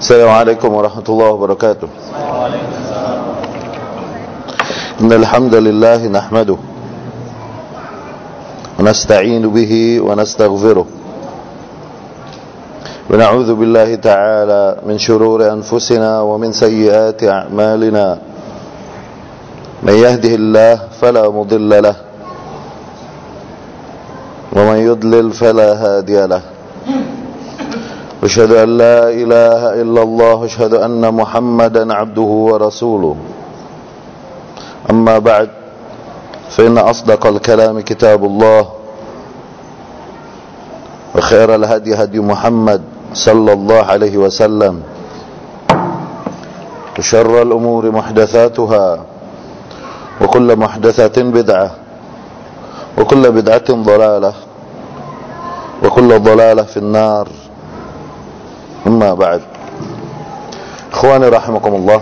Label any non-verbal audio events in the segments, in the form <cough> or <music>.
السلام عليكم ورحمة الله وبركاته. إن الحمد لله نحمده ونستعين به ونستغفره ونعوذ بالله تعالى من شرور أنفسنا ومن سيئات أعمالنا. من يهده الله فلا مضل له ومن يضلل فلا هادي له. أشهد أن لا إله إلا الله أشهد أن محمدا عبده ورسوله. أما بعد فإن أصدق الكلام كتاب الله وخير الهدي هدي محمد صلى الله عليه وسلم. وشر الأمور محدثاتها وكل محدثة بدعة وكل بدعة ضلالة وكل ضلالة في النار. أما بعد إخواني رحمكم الله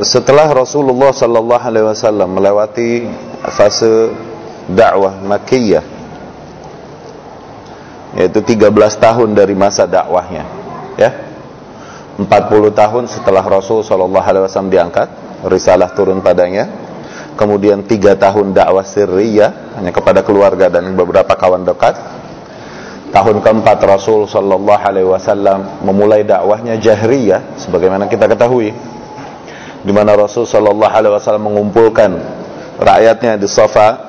setelah Rasulullah sallallahu alaihi wasallam melewati fase dakwah Makkiyah yaitu 13 tahun dari masa dakwahnya ya 40 tahun setelah Rasul sallallahu alaihi wasallam diangkat risalah turun padanya kemudian 3 tahun dakwah sirriyah hanya kepada keluarga dan beberapa kawan dekat tahun keempat Rasul sallallahu alaihi wasallam memulai dakwahnya jahriyah sebagaimana kita ketahui di mana Rasul sallallahu alaihi wasallam mengumpulkan rakyatnya di Safa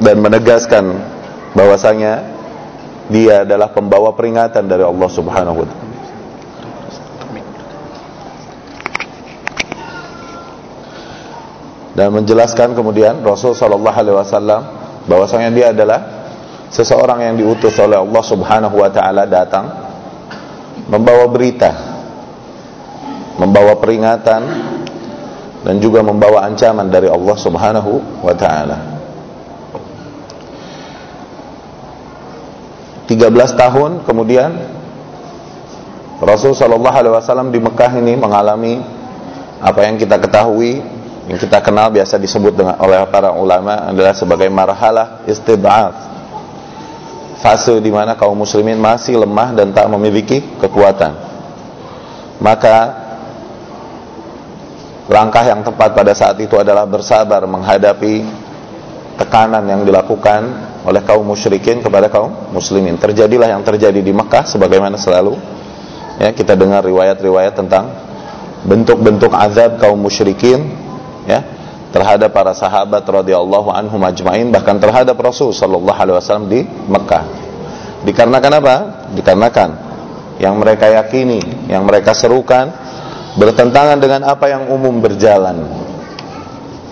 dan menegaskan bahwasanya dia adalah pembawa peringatan dari Allah Subhanahu wa taala. Dan menjelaskan kemudian Rasul sallallahu alaihi wasallam bahwasanya dia adalah seseorang yang diutus oleh Allah Subhanahu wa taala datang membawa berita membawa peringatan dan juga membawa ancaman dari Allah Subhanahu wa taala. 13 tahun kemudian Rasul sallallahu alaihi wasallam di Mekah ini mengalami apa yang kita ketahui, yang kita kenal biasa disebut dengan oleh para ulama adalah sebagai marhalah istid'af. Fase di mana kaum muslimin masih lemah dan tak memiliki kekuatan. Maka langkah yang tepat pada saat itu adalah bersabar menghadapi tekanan yang dilakukan oleh kaum musyrikin kepada kaum muslimin. Terjadilah yang terjadi di Mekah sebagaimana selalu ya kita dengar riwayat-riwayat tentang bentuk-bentuk azab kaum musyrikin ya terhadap para sahabat radhiyallahu anhum ajmain bahkan terhadap Rasul sallallahu alaihi wasallam di Mekah. Dikarenakan apa? Dikarenakan yang mereka yakini, yang mereka serukan bertentangan dengan apa yang umum berjalan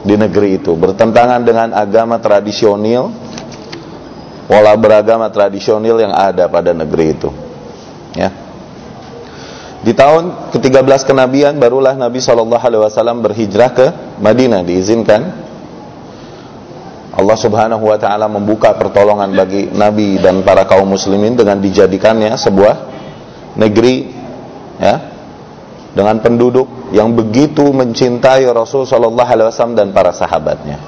di negeri itu, bertentangan dengan agama tradisional, pola beragama tradisional yang ada pada negeri itu. Ya. Di tahun ke-13 kenabian barulah Nabi Shallallahu alaihi wasallam berhijrah ke Madinah diizinkan Allah Subhanahu wa taala membuka pertolongan bagi Nabi dan para kaum muslimin dengan dijadikannya sebuah negeri ya dengan penduduk yang begitu mencintai Rasul Shallallahu Alaihi Wasallam dan para sahabatnya.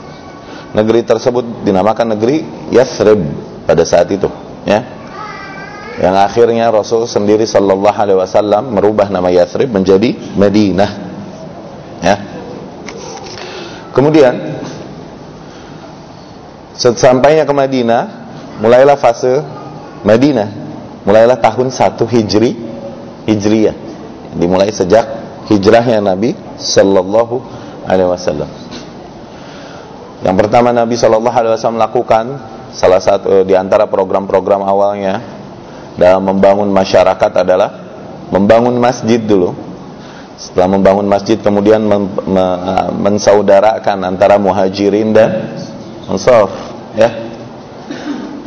Negeri tersebut dinamakan negeri Yathrib pada saat itu, ya. Yang akhirnya Rasul sendiri Shallallahu Alaihi Wasallam merubah nama Yathrib menjadi Madinah. Kemudian sesampainya ke Madinah, mulailah fase Madinah, mulailah tahun 1 Hijri, Hijriyah dimulai sejak hijrahnya Nabi Sallallahu Alaihi Wasallam. Yang pertama Nabi Sallallahu Alaihi Wasallam lakukan salah satu di antara program-program awalnya dalam membangun masyarakat adalah membangun masjid dulu. Setelah membangun masjid kemudian mem, me, mensaudarakan antara muhajirin dan ansar, ya.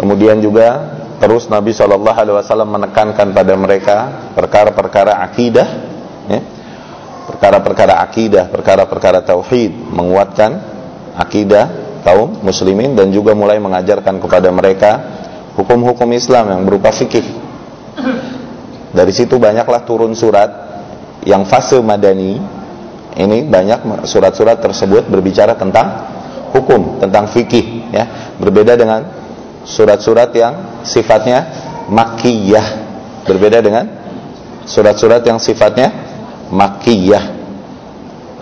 Kemudian juga terus Nabi Shallallahu Alaihi Wasallam menekankan pada mereka perkara-perkara akidah, ya. perkara-perkara akidah, perkara-perkara tauhid, menguatkan akidah kaum muslimin dan juga mulai mengajarkan kepada mereka hukum-hukum Islam yang berupa fikih. Dari situ banyaklah turun surat yang fase madani ini banyak surat-surat tersebut berbicara tentang hukum, tentang fikih ya. Berbeda dengan surat-surat yang sifatnya makkiyah. Berbeda dengan surat-surat yang sifatnya makkiyah.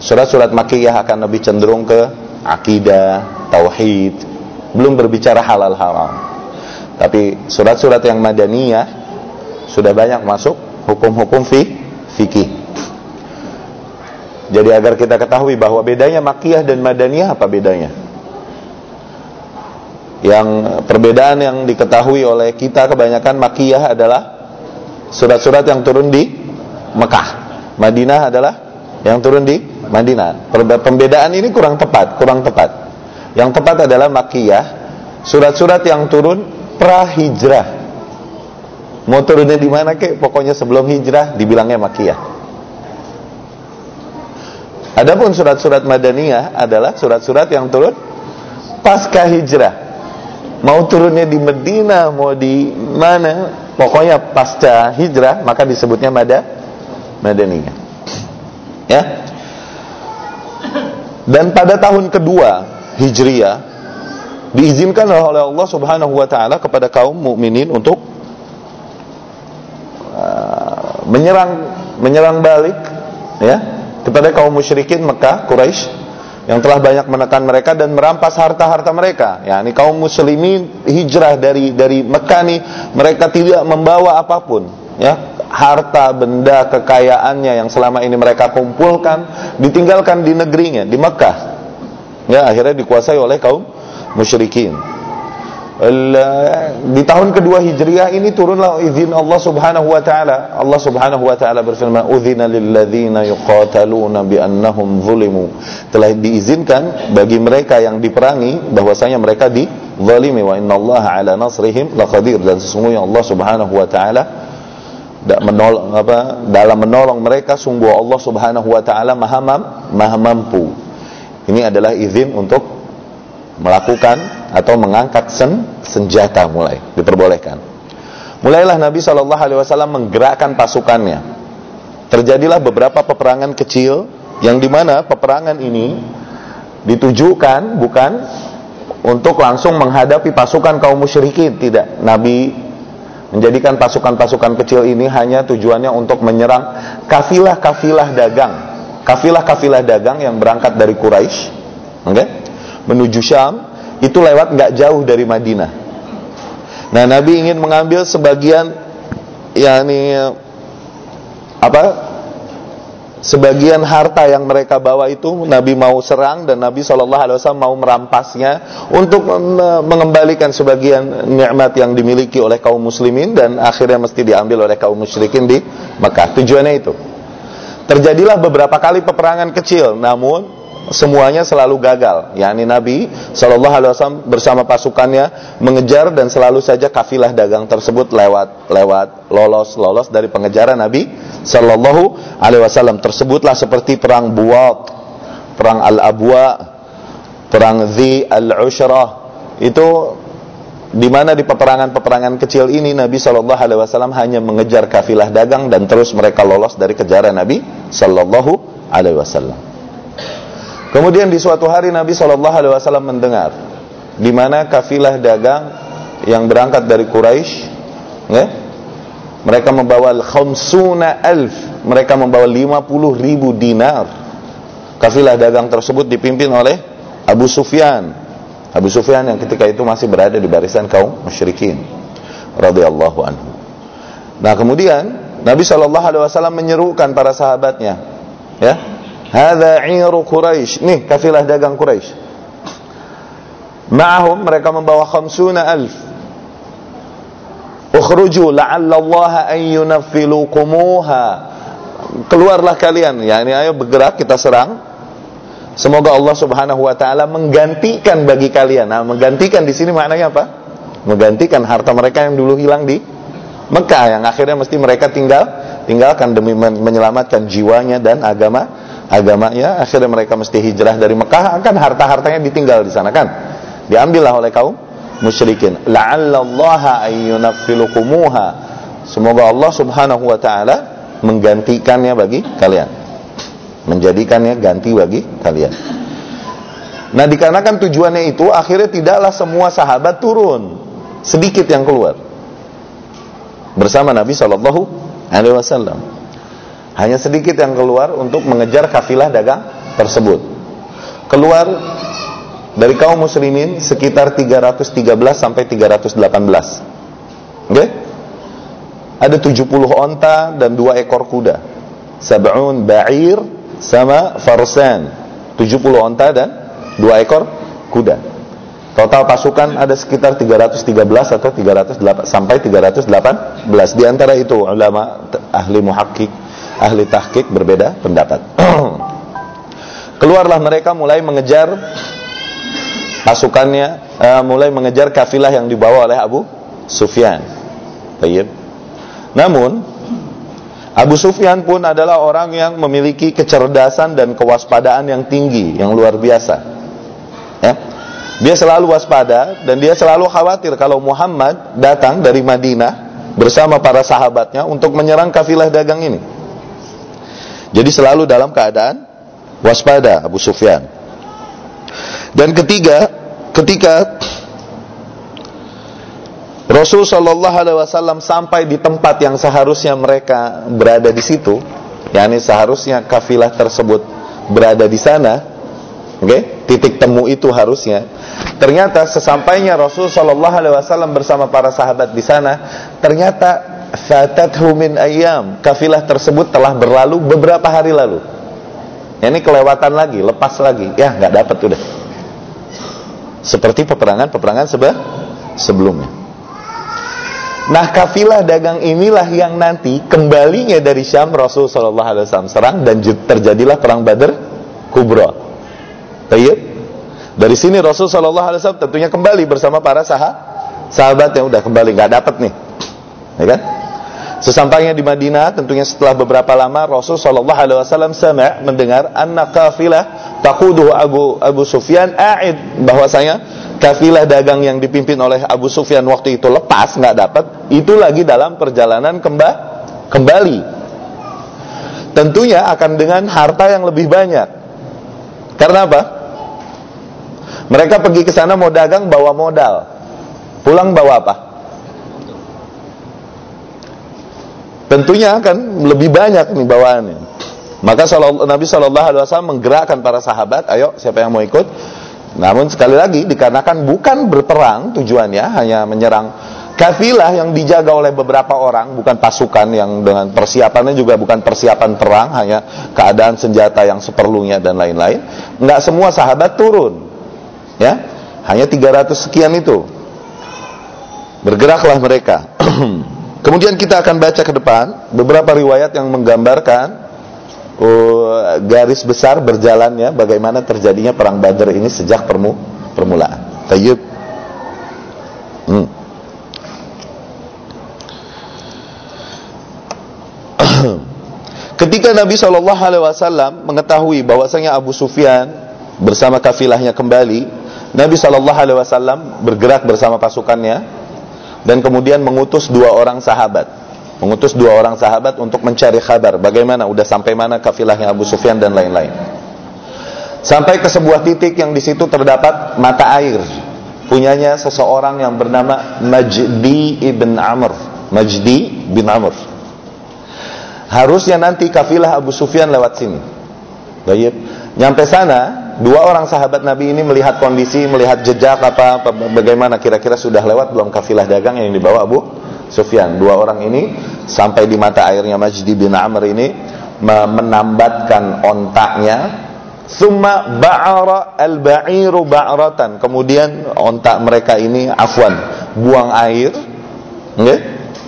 Surat-surat makkiyah akan lebih cenderung ke akidah, tauhid, belum berbicara halal haram. Tapi surat-surat yang madaniyah sudah banyak masuk hukum-hukum fi, fikih. Jadi agar kita ketahui bahwa bedanya makiyah dan madaniyah apa bedanya? Yang perbedaan yang diketahui oleh kita kebanyakan makiyah adalah surat-surat yang turun di Mekah. Madinah adalah yang turun di Madinah. Pembedaan ini kurang tepat, kurang tepat. Yang tepat adalah makiyah, surat-surat yang turun pra hijrah. Mau turunnya di mana kek? Pokoknya sebelum hijrah dibilangnya makiyah. Adapun surat-surat Madaniyah adalah surat-surat yang turun pasca hijrah. Mau turunnya di Medina, mau di mana, pokoknya pasca hijrah, maka disebutnya Mada Madaniyah. Ya. Dan pada tahun kedua Hijriyah diizinkan oleh Allah Subhanahu wa taala kepada kaum mukminin untuk uh, menyerang menyerang balik ya kepada kaum musyrikin Mekah, Quraisy yang telah banyak menekan mereka dan merampas harta-harta mereka. Ya, ini kaum muslimin hijrah dari dari Mekah nih, mereka tidak membawa apa pun, ya. Harta, benda, kekayaannya yang selama ini mereka kumpulkan ditinggalkan di negerinya, di Mekah. Ya, akhirnya dikuasai oleh kaum musyrikin di tahun kedua Hijriah ini turunlah izin Allah Subhanahu wa taala. Allah Subhanahu wa taala berfirman, "Udzina lil ladzina yuqataluna bi annahum zulimu." Telah diizinkan bagi mereka yang diperangi bahwasanya mereka dizalimi wa innallaha ala nasrihim laqadir dan sesungguhnya Allah Subhanahu wa taala menolong apa dalam menolong mereka sungguh Allah Subhanahu wa taala maha maha mampu. Ini adalah izin untuk melakukan atau mengangkat sen, senjata mulai diperbolehkan. Mulailah Nabi Shallallahu Alaihi Wasallam menggerakkan pasukannya. Terjadilah beberapa peperangan kecil yang di mana peperangan ini ditujukan bukan untuk langsung menghadapi pasukan kaum musyrikin tidak Nabi menjadikan pasukan-pasukan kecil ini hanya tujuannya untuk menyerang kafilah-kafilah dagang kafilah-kafilah dagang yang berangkat dari Quraisy okay? Menuju Syam itu lewat nggak jauh dari Madinah. Nah, Nabi ingin mengambil sebagian yakni apa? Sebagian harta yang mereka bawa itu Nabi mau serang dan Nabi Shallallahu Alaihi Wasallam mau merampasnya untuk mengembalikan sebagian nikmat yang dimiliki oleh kaum muslimin dan akhirnya mesti diambil oleh kaum musyrikin di Mekah. Tujuannya itu. Terjadilah beberapa kali peperangan kecil, namun semuanya selalu gagal. yakni Nabi Shallallahu Alaihi Wasallam bersama pasukannya mengejar dan selalu saja kafilah dagang tersebut lewat lewat lolos lolos dari pengejaran Nabi Shallallahu Alaihi Wasallam tersebutlah seperti perang Buat, perang Al Abwa, perang Zi Al Ushrah itu di mana di peperangan-peperangan kecil ini Nabi Shallallahu Alaihi Wasallam hanya mengejar kafilah dagang dan terus mereka lolos dari kejaran Nabi Shallallahu Alaihi Wasallam. Kemudian di suatu hari Nabi Shallallahu Alaihi Wasallam mendengar di mana kafilah dagang yang berangkat dari Quraisy, ya, mereka membawa khamsuna alf, mereka membawa 50 ribu dinar. Kafilah dagang tersebut dipimpin oleh Abu Sufyan. Abu Sufyan yang ketika itu masih berada di barisan kaum musyrikin radhiyallahu anhu. Nah, kemudian Nabi Shallallahu alaihi wasallam menyerukan para sahabatnya, ya, Hada iru Quraisy. Nih kafilah dagang Quraisy. Ma'ahum mereka membawa khamsuna alf. Ukhruju la'alla Allah an yunaffilukumuha. Keluarlah kalian. Ya ini ayo bergerak kita serang. Semoga Allah Subhanahu wa taala menggantikan bagi kalian. Nah, menggantikan di sini maknanya apa? Menggantikan harta mereka yang dulu hilang di Mekah yang akhirnya mesti mereka tinggal tinggalkan demi menyelamatkan jiwanya dan agama agamanya, akhirnya mereka mesti hijrah dari Mekah, kan harta-hartanya ditinggal di sana kan. Diambillah oleh kaum musyrikin. La'allallaha ayyunafilukumuha. Semoga Allah Subhanahu wa taala menggantikannya bagi kalian. Menjadikannya ganti bagi kalian. Nah, dikarenakan tujuannya itu akhirnya tidaklah semua sahabat turun. Sedikit yang keluar. bersama Nabi Shallallahu Alaihi Wasallam. Hanya sedikit yang keluar untuk mengejar kafilah dagang tersebut. Keluar dari kaum muslimin sekitar 313 sampai 318. Oke? Okay? Ada 70 onta dan dua ekor kuda. Sab'un ba'ir sama farsan. 70 onta dan dua ekor kuda. Total pasukan ada sekitar 313 atau 308 sampai 318. Di antara itu ulama ahli muhakkik, ahli tahqiq berbeda pendapat. <clears throat> Keluarlah mereka mulai mengejar pasukannya, uh, mulai mengejar kafilah yang dibawa oleh Abu Sufyan. Baik. Namun Abu Sufyan pun adalah orang yang memiliki kecerdasan dan kewaspadaan yang tinggi, yang luar biasa. Ya. Dia selalu waspada dan dia selalu khawatir kalau Muhammad datang dari Madinah bersama para sahabatnya untuk menyerang kafilah dagang ini. Jadi selalu dalam keadaan waspada Abu Sufyan. Dan ketiga, ketika Rasul Shallallahu Alaihi Wasallam sampai di tempat yang seharusnya mereka berada di situ, yakni seharusnya kafilah tersebut berada di sana, oke? Okay? Titik temu itu harusnya. Ternyata sesampainya Rasul Shallallahu Alaihi Wasallam bersama para sahabat di sana, ternyata fatathu min ayam kafilah tersebut telah berlalu beberapa hari lalu. Ya, ini kelewatan lagi, lepas lagi, ya nggak dapat udah. Seperti peperangan-peperangan sebelumnya. Nah kafilah dagang inilah yang nanti kembalinya dari Syam Rasul Shallallahu Alaihi Wasallam serang dan terjadilah perang Badr Kubra. Tayyib. Dari sini Rasul Shallallahu Alaihi Wasallam tentunya kembali bersama para sahabat sahabat yang udah kembali nggak dapat nih, ya kan? Sesampainya di Madinah, tentunya setelah beberapa lama Rasul Shallallahu Alaihi Wasallam sama mendengar anak kafilah takuduh Abu Abu Sufyan aid. Bahwasanya kafilah dagang yang dipimpin oleh Abu Sufyan waktu itu lepas nggak dapat itu lagi dalam perjalanan kemba kembali. Tentunya akan dengan harta yang lebih banyak. Karena apa? Mereka pergi ke sana mau dagang bawa modal. Pulang bawa apa tentunya akan lebih banyak nih bawaannya maka Nabi Shallallahu Alaihi Wasallam menggerakkan para sahabat ayo siapa yang mau ikut? Namun sekali lagi dikarenakan bukan berperang tujuannya hanya menyerang kafilah yang dijaga oleh beberapa orang bukan pasukan yang dengan persiapannya juga bukan persiapan perang hanya keadaan senjata yang seperlunya dan lain-lain. Nggak semua sahabat turun ya. Hanya 300 sekian itu. Bergeraklah mereka <clears throat> kemudian kita akan baca ke depan beberapa riwayat yang menggambarkan uh, garis besar berjalannya bagaimana terjadinya perang Badar ini sejak permu permulaan. Tayyib. Hmm. <clears throat> Ketika Nabi Shallallahu Alaihi Wasallam mengetahui bahwasanya Abu Sufyan bersama kafilahnya kembali, Nabi Shallallahu Alaihi Wasallam bergerak bersama pasukannya dan kemudian mengutus dua orang sahabat mengutus dua orang sahabat untuk mencari kabar bagaimana udah sampai mana kafilahnya Abu Sufyan dan lain-lain. Sampai ke sebuah titik yang di situ terdapat mata air punyanya seseorang yang bernama Majdi ibn Amr. Majdi bin Amr. Harusnya nanti kafilah Abu Sufyan lewat sini. Baik. Nyampe sana, dua orang sahabat Nabi ini melihat kondisi, melihat jejak apa, bagaimana kira-kira sudah lewat belum kafilah dagang yang dibawa Abu Sufyan. Dua orang ini sampai di mata airnya Majdi bin Amr ini menambatkan ontaknya Summa ba'ara al-ba'iru ba'ratan. Kemudian ontak mereka ini afwan, buang air. Okay?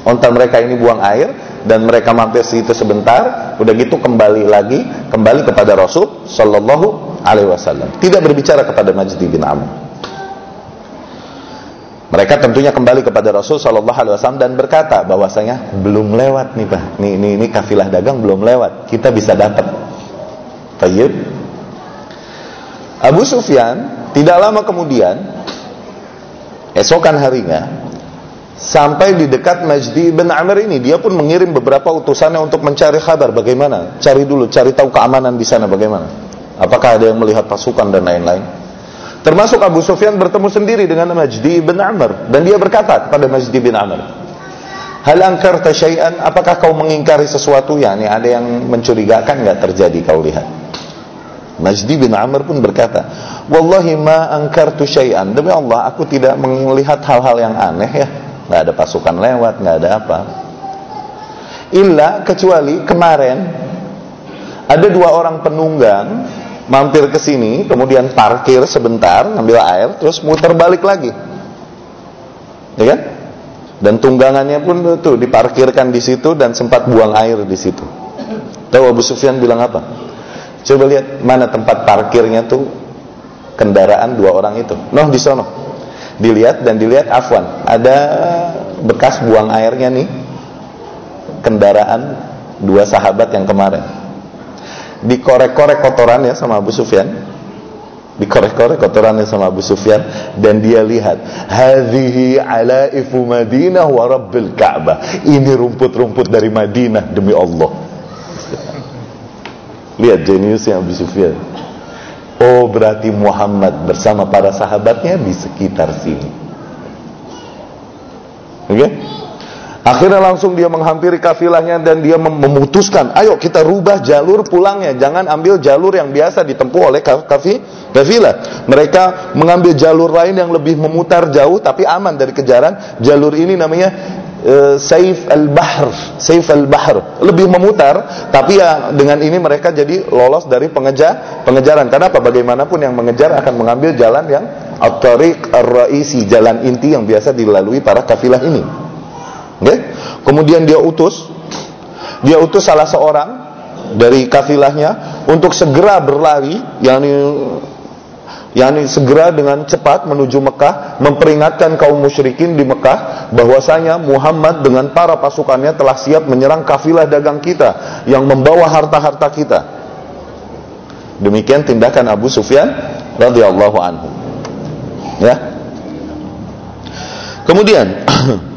Ontak mereka ini buang air dan mereka mampir situ sebentar, udah gitu kembali lagi, kembali kepada Rasul sallallahu alaihi wasallam. Tidak berbicara kepada Majdi bin Amr. Mereka tentunya kembali kepada Rasul Shallallahu Alaihi Wasallam dan berkata bahwasanya belum lewat nih pak, nih, nih, nih kafilah dagang belum lewat, kita bisa dapat. Tayyib. Abu Sufyan tidak lama kemudian esokan harinya sampai di dekat Majdi bin Amr ini dia pun mengirim beberapa utusannya untuk mencari kabar bagaimana cari dulu cari tahu keamanan di sana bagaimana apakah ada yang melihat pasukan dan lain-lain Termasuk Abu Sufyan bertemu sendiri dengan Majdi bin Amr dan dia berkata kepada Majdi bin Amr, Hal angkarta syai'an, apakah kau mengingkari sesuatu? Ya, ini ada yang mencurigakan nggak terjadi kau lihat. Najdi bin Amr pun berkata, Wallahi ma angkartu syai'an. Demi Allah, aku tidak melihat hal-hal yang aneh ya. Nggak ada pasukan lewat, nggak ada apa. Illa kecuali kemarin ada dua orang penunggang mampir ke sini, kemudian parkir sebentar, ngambil air, terus muter balik lagi. Ya kan? Dan tunggangannya pun tuh diparkirkan di situ dan sempat buang air di situ. Tahu Abu Sufyan bilang apa? Coba lihat mana tempat parkirnya tuh kendaraan dua orang itu. Noh di sono. Dilihat dan dilihat afwan, ada bekas buang airnya nih kendaraan dua sahabat yang kemarin. Dikorek-korek kotorannya sama Abu Sufyan. Dikorek-korek kotorannya sama Abu Sufyan. Dan dia lihat hadhihi alaifu Madinah wa rabbil Ka'bah. Ini rumput-rumput dari Madinah demi Allah. <laughs> Lihat jeniusnya Abu Sufyan. Oh berarti Muhammad bersama para sahabatnya di sekitar sini. Oke? okay? Akhirnya langsung dia menghampiri kafilahnya dan dia memutuskan, ayo kita rubah jalur pulangnya, jangan ambil jalur yang biasa ditempuh oleh kafi, kafilah. Mereka mengambil jalur lain yang lebih memutar jauh tapi aman dari kejaran. Jalur ini namanya uh, Saif al-Bahr, Saif al-Bahr. Lebih memutar, tapi ya dengan ini mereka jadi lolos dari pengejar pengejaran. Karena apa? Bagaimanapun yang mengejar akan mengambil jalan yang at-tariq ar-raisi, jalan inti yang biasa dilalui para kafilah ini. Okay? Kemudian dia utus dia utus salah seorang dari kafilahnya untuk segera berlari yakni yakni segera dengan cepat menuju Mekah memperingatkan kaum musyrikin di Mekah bahwasanya Muhammad dengan para pasukannya telah siap menyerang kafilah dagang kita yang membawa harta-harta kita. Demikian tindakan Abu Sufyan radhiyallahu anhu. Ya. Kemudian <clears throat>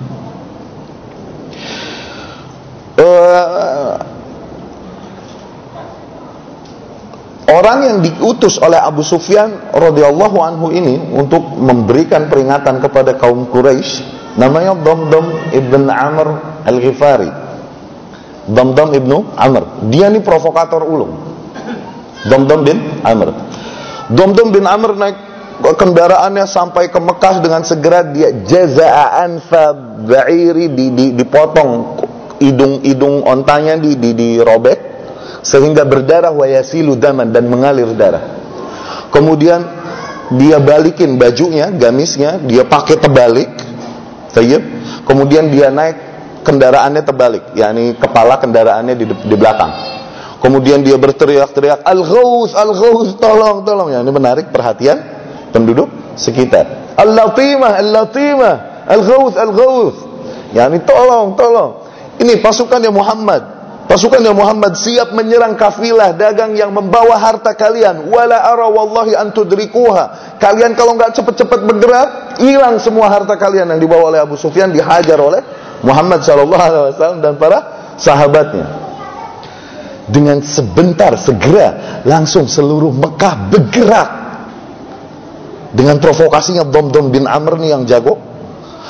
uh, orang yang diutus oleh Abu Sufyan radhiyallahu anhu ini untuk memberikan peringatan kepada kaum Quraisy namanya Damdam ibn Amr al-Ghifari. Damdam ibnu Amr. Dia ini provokator ulung. Damdam bin Amr. Damdam bin Amr naik kendaraannya sampai ke Mekah dengan segera dia jazaan fa ba'iri dipotong idung-idung ontanya di, di dirobek sehingga berdarah wayasilu daman dan mengalir darah. Kemudian dia balikin bajunya, gamisnya, dia pakai terbalik. Tayyib. Kemudian dia naik kendaraannya terbalik, yakni kepala kendaraannya di, di belakang. Kemudian dia berteriak-teriak, Al-Ghaus, Al-Ghaus, tolong, tolong. Ya, ini menarik perhatian penduduk sekitar. Al-Latimah, Al-Latimah, Al-Ghaus, Al-Ghaus. Ya, ini tolong, tolong. Ini pasukannya Muhammad. Pasukannya Muhammad siap menyerang kafilah dagang yang membawa harta kalian. Wala ara wallahi antudrikuha. Kalian kalau nggak cepat-cepat bergerak, hilang semua harta kalian yang dibawa oleh Abu Sufyan dihajar oleh Muhammad sallallahu alaihi wasallam dan para sahabatnya. Dengan sebentar segera langsung seluruh Mekah bergerak. Dengan provokasinya Dom-Dom bin Amr nih yang jago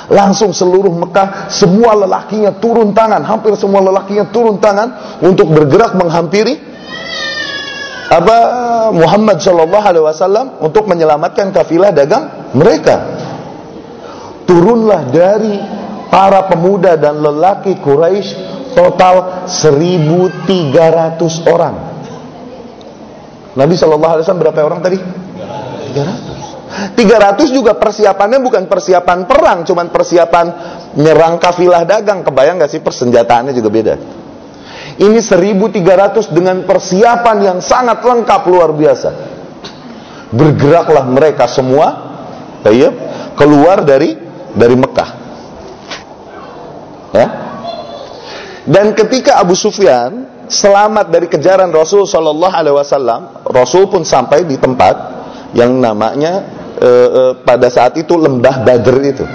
Langsung seluruh Mekah semua lelakinya turun tangan, hampir semua lelakinya turun tangan untuk bergerak menghampiri apa Muhammad Shallallahu Alaihi Wasallam untuk menyelamatkan kafilah dagang mereka. Turunlah dari para pemuda dan lelaki Quraisy total 1.300 orang. Nabi Shallallahu Alaihi Wasallam berapa orang tadi? 300. 300 juga persiapannya bukan persiapan perang, cuman persiapan nyerang kafilah dagang. Kebayang gak sih persenjataannya juga beda. Ini 1300 dengan persiapan yang sangat lengkap luar biasa. Bergeraklah mereka semua ya, keluar dari dari Mekah. Ya. Dan ketika Abu Sufyan selamat dari kejaran Rasul Shallallahu Alaihi Wasallam, Rasul pun sampai di tempat yang namanya e, e, pada saat itu lembah Badr itu.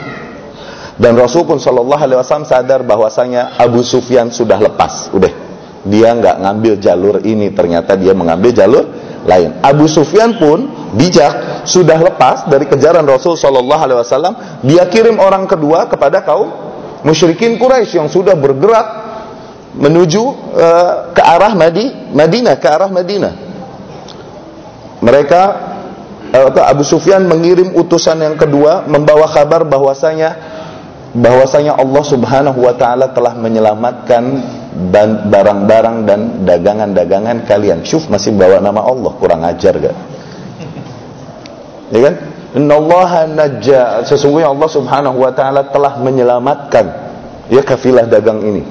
Dan Rasul pun Shallallahu Alaihi Wasallam sadar bahwasanya Abu Sufyan sudah lepas, udah dia nggak ngambil jalur ini, ternyata dia mengambil jalur lain. Abu Sufyan pun bijak, sudah lepas dari kejaran Rasul Shallallahu Alaihi Wasallam, dia kirim orang kedua kepada kaum musyrikin Quraisy yang sudah bergerak menuju uh, ke arah Madi, Madinah, ke arah Madinah. Mereka uh, Abu Sufyan mengirim utusan yang kedua membawa kabar bahwasanya bahwasanya Allah Subhanahu wa taala telah menyelamatkan barang-barang dan dagangan-dagangan kalian. Syuf masih bawa nama Allah, kurang ajar gak? Ya kan? Innallaha najja sesungguhnya Allah Subhanahu wa taala telah menyelamatkan ya kafilah dagang ini.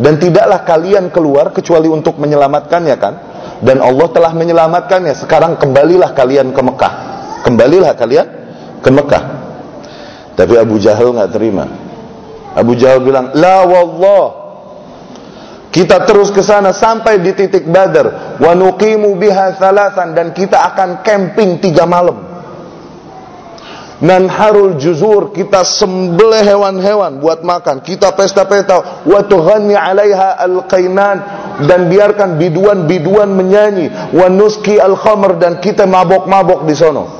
Dan tidaklah kalian keluar kecuali untuk menyelamatkannya kan? Dan Allah telah menyelamatkannya. Sekarang kembalilah kalian ke Mekah. Kembalilah kalian ke Mekah. Tapi Abu Jahal nggak terima. Abu Jahal bilang, "La wallah, kita terus ke sana sampai di titik Badar. Wa nuqimu biha dan kita akan camping tiga malam. Nanharul juzur kita sembelih hewan-hewan buat makan. Kita pesta-pesta. Wa tughanni 'alaiha al-qainan dan biarkan biduan-biduan menyanyi. Wa nuski al-khamr dan kita mabok-mabok di sono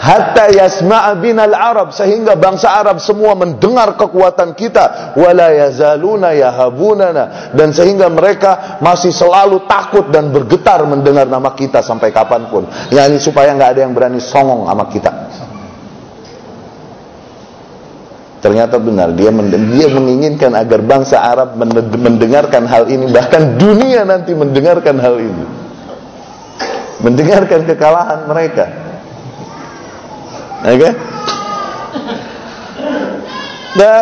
hatta yasma'a binal Arab sehingga bangsa Arab semua mendengar kekuatan kita wala yazaluna yahabunana dan sehingga mereka masih selalu takut dan bergetar mendengar nama kita sampai kapan pun yakni supaya nggak ada yang berani songong sama kita Ternyata benar dia dia menginginkan agar bangsa Arab mendengarkan hal ini bahkan dunia nanti mendengarkan hal ini. Mendengarkan kekalahan mereka. Okay? Nah,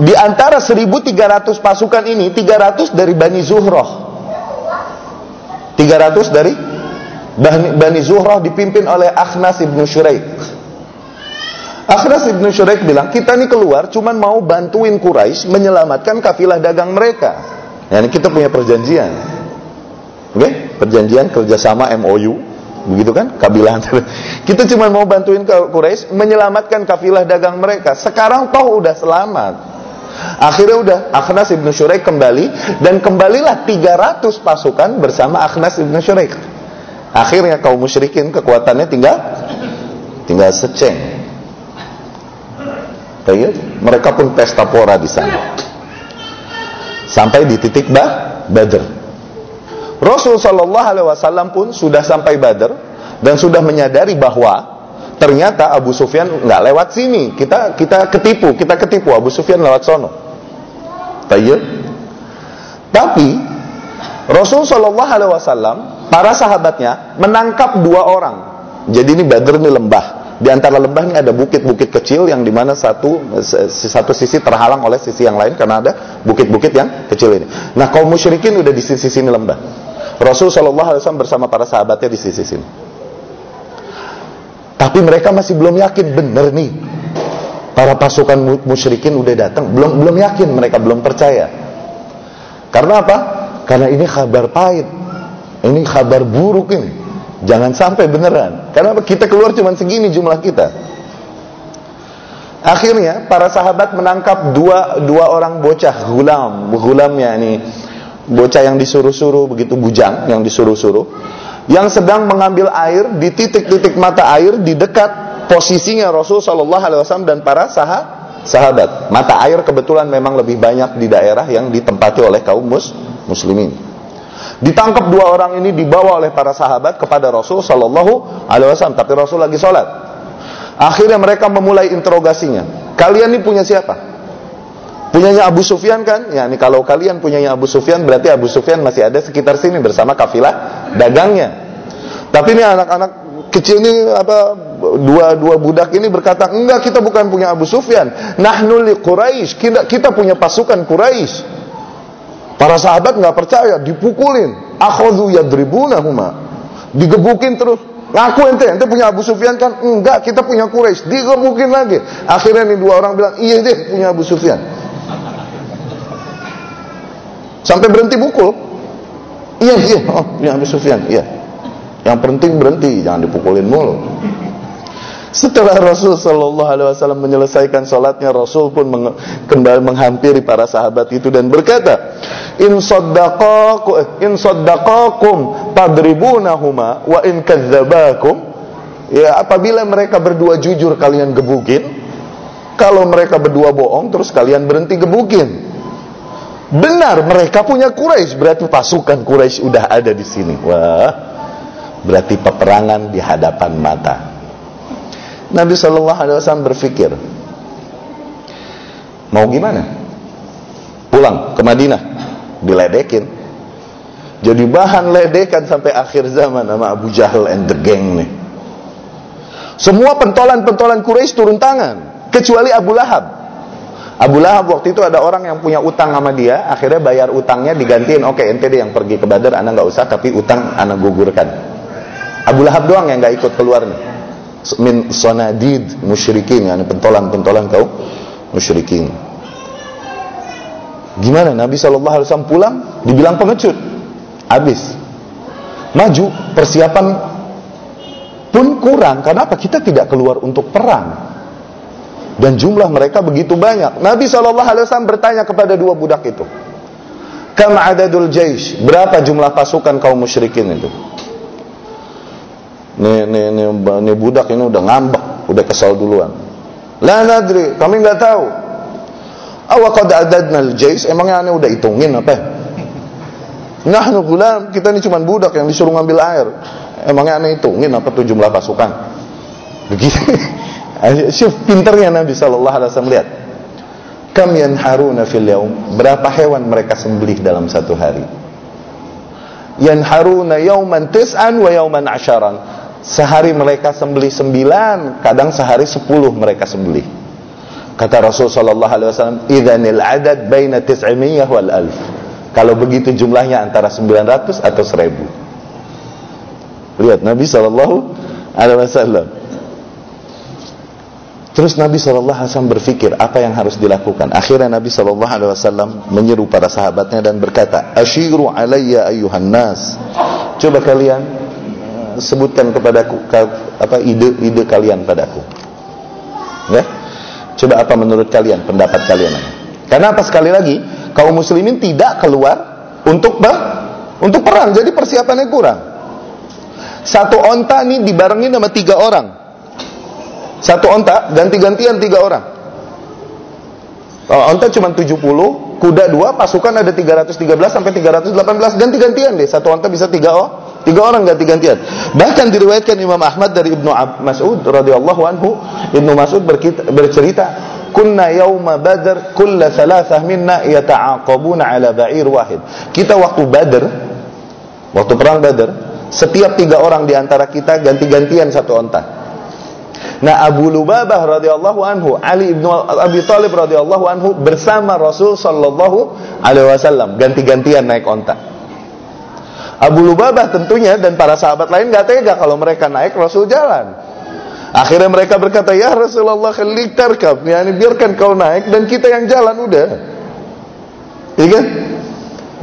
di antara 1300 pasukan ini 300 dari Bani Zuhroh. 300 dari Bani, Bani Zuhroh dipimpin oleh Akhnas ibnu Shuraik Akhnas ibnu Shuraik bilang kita nih keluar cuman mau bantuin Quraisy menyelamatkan kafilah dagang mereka. Yani kita punya perjanjian. Oke? Okay? perjanjian kerjasama MOU Begitu kan? Kabilah <laughs> Kita cuma mau bantuin ke Quraisy menyelamatkan kafilah dagang mereka. Sekarang toh udah selamat. Akhirnya udah Akhnas ibnu Syuraik kembali dan kembalilah 300 pasukan bersama Akhnas ibnu Syuraik. Akhirnya kaum musyrikin kekuatannya tinggal tinggal seceng. Baik, mereka pun pesta pora di sana. Sampai di titik bah, Badr. Rasul Shallallahu Alaihi Wasallam pun sudah sampai Badar dan sudah menyadari bahwa ternyata Abu Sufyan nggak lewat sini. Kita kita ketipu, kita ketipu Abu Sufyan lewat sono. Tayyib. Tapi Rasul Shallallahu Alaihi Wasallam para sahabatnya menangkap dua orang. Jadi ini Badr ini lembah. Di antara lembah ini ada bukit-bukit kecil yang di mana satu satu sisi terhalang oleh sisi yang lain karena ada bukit-bukit yang kecil ini. Nah kaum musyrikin udah di sisi sini lembah. Rasul Shallallahu Alaihi Wasallam bersama para sahabatnya di sisi sini. Tapi mereka masih belum yakin benar nih para pasukan musyrikin udah datang. Belum belum yakin mereka belum percaya. Karena apa? Karena ini kabar pahit. Ini kabar buruk ini. Jangan sampai beneran. Karena kita keluar cuma segini jumlah kita. Akhirnya para sahabat menangkap dua dua orang bocah gulam. Gulamnya ini bocah yang disuruh-suruh begitu bujang yang disuruh-suruh yang sedang mengambil air di titik-titik mata air di dekat posisinya Rasul Shallallahu Alaihi Wasallam dan para sahabat. Mata air kebetulan memang lebih banyak di daerah yang ditempati oleh kaum mus muslimin. Ditangkap dua orang ini dibawa oleh para sahabat kepada Rasul Shallallahu Alaihi Wasallam, tapi Rasul lagi sholat. Akhirnya mereka memulai interogasinya. Kalian ini punya siapa? Punyanya Abu Sufyan kan? Ya, ini kalau kalian punyanya Abu Sufyan berarti Abu Sufyan masih ada sekitar sini bersama kafilah dagangnya. Tapi ini anak-anak kecil ini apa dua dua budak ini berkata, "Enggak, kita bukan punya Abu Sufyan. Nahnu li Quraisy. Kita, kita punya pasukan Quraisy." Para sahabat nggak percaya, dipukulin. Akhadhu yadribunahuma. Digebukin terus. Ngaku ente, ente punya Abu Sufyan kan? Enggak, kita punya Quraisy. Digebukin lagi. Akhirnya nih dua orang bilang, "Iya deh, punya Abu Sufyan." Sampai berhenti pukul. Iya, iya. Oh, ya Abu Sufyan, iya. Yang penting berhenti, jangan dipukulin mulu. Setelah Rasul Shallallahu Alaihi Wasallam menyelesaikan sholatnya, Rasul pun meng kembali menghampiri para sahabat itu dan berkata, In saddaqakum, in saddaqakum tadribunahuma wa in kadzabakum. Ya, apabila mereka berdua jujur kalian gebukin, Kalau mereka berdua bohong, terus kalian berhenti gebukin. Benar, mereka punya Quraisy, berarti pasukan Quraisy udah ada di sini. Wah, berarti peperangan di hadapan mata. Nabi Shallallahu Alaihi Wasallam berpikir, mau gimana? Pulang ke Madinah, diledekin. Jadi bahan ledekan sampai akhir zaman sama Abu Jahal and the gang nih. Semua pentolan-pentolan Quraisy turun tangan kecuali Abu Lahab. Abu Lahab waktu itu ada orang yang punya utang sama dia, akhirnya bayar utangnya digantiin, oke ente yang pergi ke Badar, anak nggak usah, tapi utang anak gugurkan. Abu Lahab doang yang nggak ikut keluar nih. Min sonadid musyrikin, yani pentolan-pentolan kau musyrikin. Gimana Nabi saw pulang, dibilang pengecut, habis, maju persiapan pun kurang. Kenapa kita tidak keluar untuk perang? Dan jumlah mereka begitu banyak. Nabi SAW bertanya kepada dua budak itu. Kam adadul jaish? Berapa jumlah pasukan kaum musyrikin itu? Nih, nih, nih, nih budak ini udah ngambek, udah kesal duluan. La nadri, kami nggak tahu. Awakad adadna al-jaish? Emangnya aneh udah hitungin apa? Nahnu gulam, kita ini cuma budak yang disuruh ngambil air. Emangnya aneh hitungin apa tuh jumlah pasukan? Begitu. <laughs> Syuf pinternya Nabi sallallahu alaihi wasallam lihat. Kam yanharuna fil yaum? Berapa hewan mereka sembelih dalam satu hari? Yanharuna yauman tis'an wa yauman asharan. Sehari mereka sembelih sembilan, kadang sehari sepuluh mereka sembelih. Kata Rasul sallallahu alaihi wasallam, "Idzanil adad baina tis'imiyah wal alf." Kalau begitu jumlahnya antara 900 atau 1000. Lihat Nabi sallallahu alaihi wasallam Terus Nabi SAW berpikir apa yang harus dilakukan. Akhirnya Nabi SAW menyeru para sahabatnya dan berkata, Ashiru alayya ayuhan nas. Coba kalian eh, sebutkan kepadaku apa ide-ide kalian padaku. Ya? Coba apa menurut kalian, pendapat kalian. Karena apa sekali lagi, kaum muslimin tidak keluar untuk untuk perang. Jadi persiapannya kurang. Satu onta ini dibarengi sama tiga orang. Satu onta ganti-gantian tiga orang. Kalau onta cuma 70, kuda dua, pasukan ada 313 sampai 318, ganti-gantian deh. Satu onta bisa tiga oh, tiga orang ganti-gantian. Bahkan diriwayatkan Imam Ahmad dari Ibnu Mas'ud radhiyallahu anhu, Ibnu Mas'ud bercerita, "Kunna yauma Badr kulla thalathah minna yata'aqabuna ala ba'ir wahid." Kita waktu Badr, waktu perang Badr, setiap tiga orang di antara kita ganti-gantian satu onta. Nah Abu Lubabah radhiyallahu anhu, Ali ibnu Abi Thalib radhiyallahu anhu bersama Rasul sallallahu alaihi wasallam ganti-gantian naik onta. Abu Lubabah tentunya dan para sahabat lain nggak tega kalau mereka naik Rasul jalan. Akhirnya mereka berkata, "Ya Rasulullah, khalik tarkab." Yani biarkan kau naik dan kita yang jalan udah. Iya kan?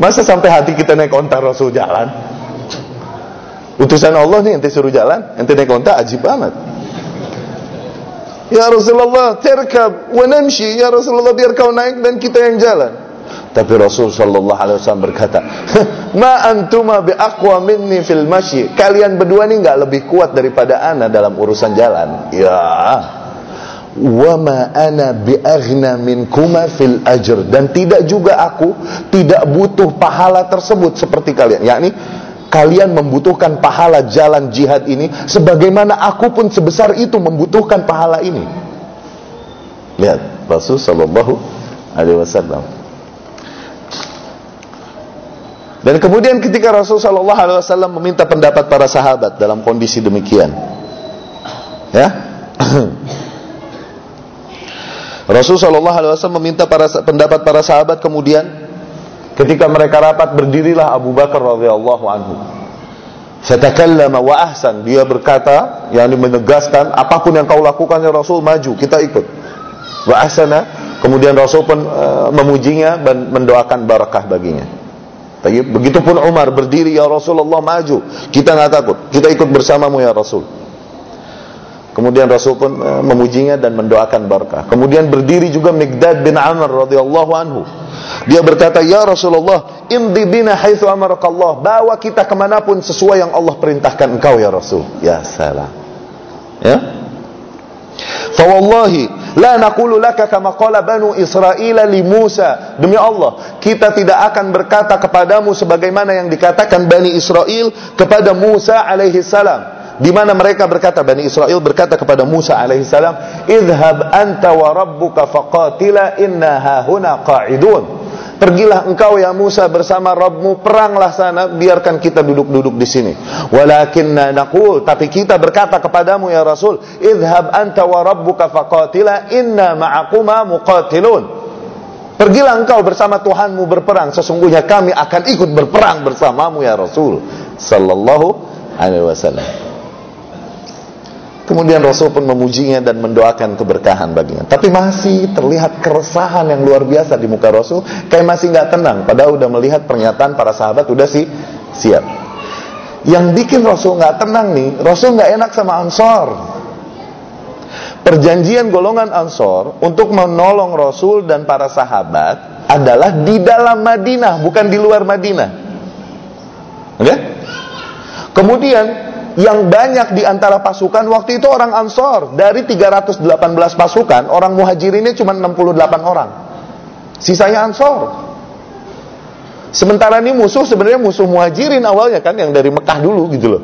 Masa sampai hati kita naik onta Rasul jalan? Utusan Allah nih ente suruh jalan, ente naik onta ajib banget. Ya Rasulullah, terkab wa namshi. Ya Rasulullah, biar kau naik dan kita yang jalan. Tapi Rasul sallallahu alaihi wasallam berkata, "Ma antuma bi aqwa minni fil masyi." Kalian berdua ini enggak lebih kuat daripada ana dalam urusan jalan. Ya. Wa ma ana bi aghna minkuma fil ajr dan tidak juga aku tidak butuh pahala tersebut seperti kalian. Yakni kalian membutuhkan pahala jalan jihad ini sebagaimana aku pun sebesar itu membutuhkan pahala ini. Lihat Rasul sallallahu alaihi wasallam. Dan kemudian ketika Rasul sallallahu alaihi wasallam meminta pendapat para sahabat dalam kondisi demikian. Ya. <clears throat> Rasul sallallahu alaihi wasallam meminta para pendapat para sahabat kemudian Ketika mereka rapat berdirilah Abu Bakar radhiyallahu anhu. Fatakallama wa ahsan. Dia berkata, yang menegaskan apa pun yang kau lakukan ya Rasul maju, kita ikut. Wa ahsana. Kemudian Rasul pun uh, memujinya dan mendoakan barakah baginya. Begitupun Umar berdiri ya Rasulullah maju. Kita nggak takut. Kita ikut bersamamu ya Rasul. Kemudian Rasul pun uh, memujinya dan mendoakan barakah. Kemudian berdiri juga Mikdad bin Amr radhiyallahu anhu. Dia berkata, Ya Rasulullah, imdi bina haithu amarakallah. Bawa kita ke mana pun sesuai yang Allah perintahkan engkau ya Rasul. Ya salam. Ya. Fawallahi La naqulu laka kama qala banu Israel li Musa. Demi Allah, kita tidak akan berkata kepadamu sebagaimana yang dikatakan Bani Israel kepada Musa alaihi salam. Di mana mereka berkata Bani Israel berkata kepada Musa alaihi salam, "Idhhab anta wa rabbuka faqatila inna hahuna qa'idun." Pergilah engkau ya Musa bersama Rabbmu peranglah sana biarkan kita duduk-duduk di sini. Walakinna naqul tapi kita berkata kepadamu ya Rasul, idhab anta wa rabbuka faqatila inna ma'akuma muqatilun. Pergilah engkau bersama Tuhanmu berperang sesungguhnya kami akan ikut berperang bersamamu ya Rasul sallallahu alaihi wasallam. Kemudian Rasul pun memujinya dan mendoakan keberkahan baginya. Tapi masih terlihat keresahan yang luar biasa di muka Rasul. Kayak masih nggak tenang. Padahal udah melihat pernyataan para sahabat udah sih siap. Yang bikin Rasul nggak tenang nih, Rasul nggak enak sama Ansor. Perjanjian golongan Ansor untuk menolong Rasul dan para sahabat adalah di dalam Madinah, bukan di luar Madinah. Oke? Okay? Kemudian yang banyak di antara pasukan waktu itu orang Ansor. Dari 318 pasukan orang muhajirinnya cuma 68 orang. Sisanya Ansor. Sementara ini musuh sebenarnya musuh muhajirin awalnya kan yang dari Mekah dulu gitu loh.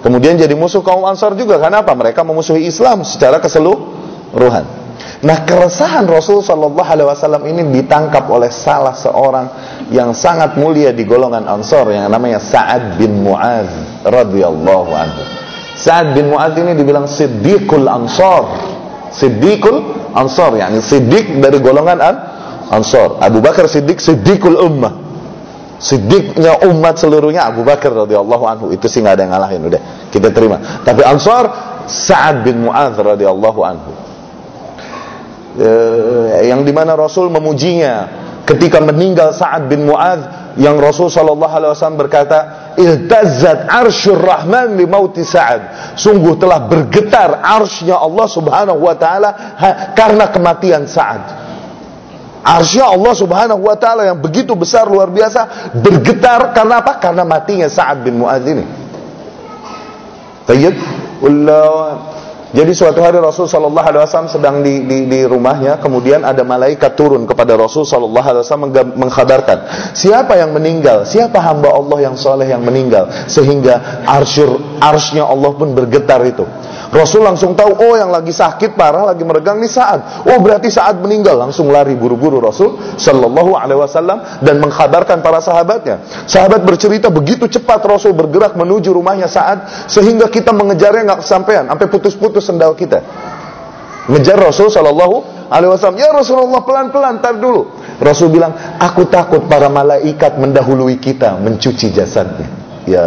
Kemudian jadi musuh kaum Ansor juga karena apa? Mereka memusuhi Islam secara keseluruhan Nah keresahan Rasul Shallallahu Alaihi Wasallam ini ditangkap oleh salah seorang yang sangat mulia di golongan Ansor yang namanya Sa'ad bin Mu'adz radhiyallahu anhu. Sa'ad bin Mu'adz ini dibilang Siddiqul Ansor. Siddiqul Ansor, yakni Siddiq dari golongan An Ansor. Abu Bakar Siddiq Siddiqul Ummah. Siddiqnya umat seluruhnya Abu Bakar radhiyallahu anhu. Itu sih nggak ada yang ngalahin udah. Kita terima. Tapi Ansor Sa'ad bin Mu'adz radhiyallahu anhu yang di mana Rasul memujinya ketika meninggal Sa'ad bin Mu'adz yang Rasul sallallahu alaihi wasallam berkata iltazzat arsyur rahman li mauti Sa'ad sungguh telah bergetar arsy-nya Allah Subhanahu wa taala karena kematian Sa'ad Arsy Allah Subhanahu wa taala yang begitu besar luar biasa bergetar karena apa? Karena matinya Sa'ad bin Mu'adz ini. Tayyib. Jadi suatu hari Rasul Shallallahu Alaihi Wasallam sedang di, di, di rumahnya, kemudian ada malaikat turun kepada Rasul Shallallahu Alaihi Wasallam mengkhabarkan siapa yang meninggal, siapa hamba Allah yang soleh yang meninggal, sehingga arsyur arsnya Allah pun bergetar itu. Rasul langsung tahu, oh yang lagi sakit parah, lagi meregang nih saat. Oh berarti saat meninggal, langsung lari buru-buru Rasul Shallallahu Alaihi Wasallam dan mengkhabarkan para sahabatnya. Sahabat bercerita begitu cepat Rasul bergerak menuju rumahnya saat sehingga kita mengejarnya nggak kesampaian, sampai putus-putus sendal kita. Ngejar Rasul Shallallahu Alaihi Wasallam, ya Rasulullah pelan-pelan, tar dulu. Rasul bilang, aku takut para malaikat mendahului kita mencuci jasadnya. Ya,